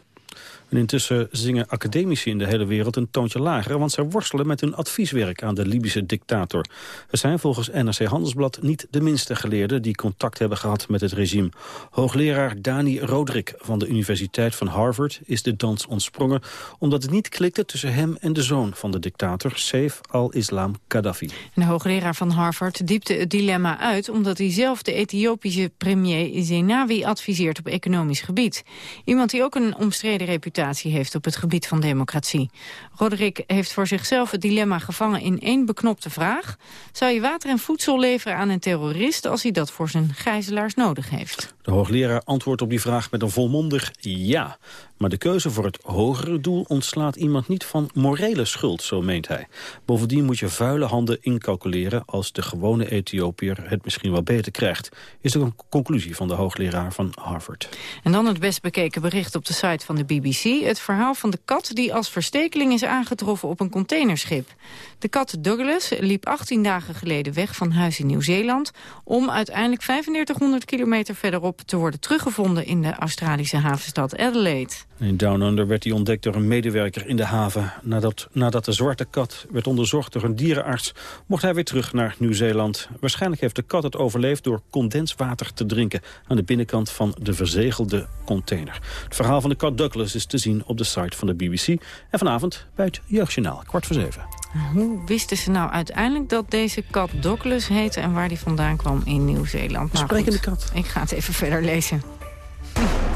En intussen zingen academici in de hele wereld een toontje lager... want zij worstelen met hun advieswerk aan de Libische dictator. Er zijn volgens NRC Handelsblad niet de minste geleerden... die contact hebben gehad met het regime. Hoogleraar Dani Rodrik van de Universiteit van Harvard is de dans ontsprongen... omdat het niet klikte tussen hem en de zoon van de dictator... Saif al-Islam Gaddafi. de hoogleraar van Harvard diepte het dilemma uit... omdat hij zelf de Ethiopische premier Zenawi adviseert op economisch gebied. Iemand die ook een omstreden reputatie heeft op het gebied van democratie. Roderick heeft voor zichzelf het dilemma gevangen in één beknopte vraag. Zou je water en voedsel leveren aan een terrorist als hij dat voor zijn gijzelaars nodig heeft? De hoogleraar antwoordt op die vraag met een volmondig ja. Maar de keuze voor het hogere doel ontslaat iemand niet van morele schuld, zo meent hij. Bovendien moet je vuile handen incalculeren als de gewone Ethiopiër het misschien wel beter krijgt. Is de conclusie van de hoogleraar van Harvard. En dan het best bekeken bericht op de site van de BBC. Het verhaal van de kat die als verstekeling is aangetroffen op een containerschip. De kat Douglas liep 18 dagen geleden weg van huis in Nieuw-Zeeland... om uiteindelijk 3500 kilometer verderop te worden teruggevonden... in de Australische havenstad Adelaide. In Down Under werd hij ontdekt door een medewerker in de haven. Nadat, nadat de zwarte kat werd onderzocht door een dierenarts... mocht hij weer terug naar Nieuw-Zeeland. Waarschijnlijk heeft de kat het overleefd door condenswater te drinken... aan de binnenkant van de verzegelde container. Het verhaal van de kat Douglas is te zien op de site van de BBC. En vanavond bij het Jeugdjournaal, kwart voor zeven. Hoe wisten ze nou uiteindelijk dat deze kat Douglas heette... en waar die vandaan kwam in Nieuw-Zeeland? Nou, Sprekende kat. Ik ga het even verder lezen.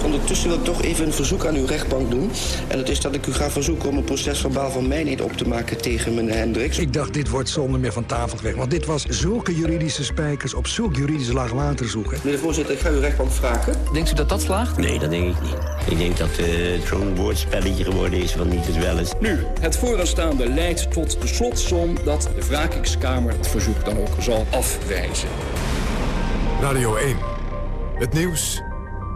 Ondertussen wil ik toch even een verzoek aan uw rechtbank doen. En dat is dat ik u ga verzoeken om een procesverbaal van mij niet op te maken tegen meneer Hendricks. Ik dacht, dit wordt zonder meer van tafel weg. Want dit was zulke juridische spijkers op zulk juridische laagwater zoeken. Meneer de voorzitter, ik ga uw rechtbank vragen. Denkt u dat dat slaagt? Nee, dat denk ik niet. Ik denk dat uh, het zo'n woordspelletje geworden is van niet het wel eens. Nu, het vooraanstaande leidt tot de slotsom dat de wrakingskamer het verzoek dan ook zal afwijzen. Radio 1. Het nieuws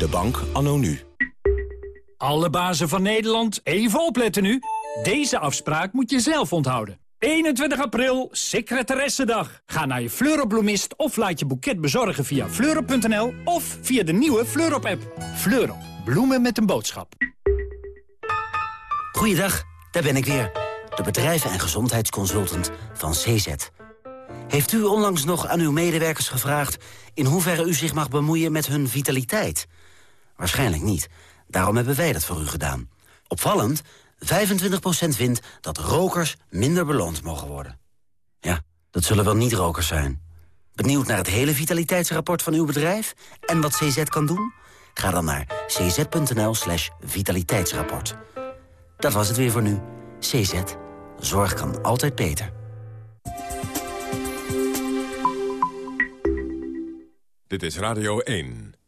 de bank anno nu. Alle bazen van Nederland, even opletten nu. Deze afspraak moet je zelf onthouden. 21 april, secretaressendag. Ga naar je Fleurop of laat je boeket bezorgen via fleurop.nl of via de nieuwe Fleurop-app. Fleurop, bloemen met een boodschap. Goeiedag, daar ben ik weer. De bedrijven- en gezondheidsconsultant van CZ. Heeft u onlangs nog aan uw medewerkers gevraagd... in hoeverre u zich mag bemoeien met hun vitaliteit? Waarschijnlijk niet. Daarom hebben wij dat voor u gedaan. Opvallend, 25% vindt dat rokers minder beloond mogen worden. Ja, dat zullen wel niet-rokers zijn. Benieuwd naar het hele vitaliteitsrapport van uw bedrijf? En wat CZ kan doen? Ga dan naar cz.nl slash vitaliteitsrapport. Dat was het weer voor nu. CZ. Zorg kan altijd beter. Dit is Radio 1.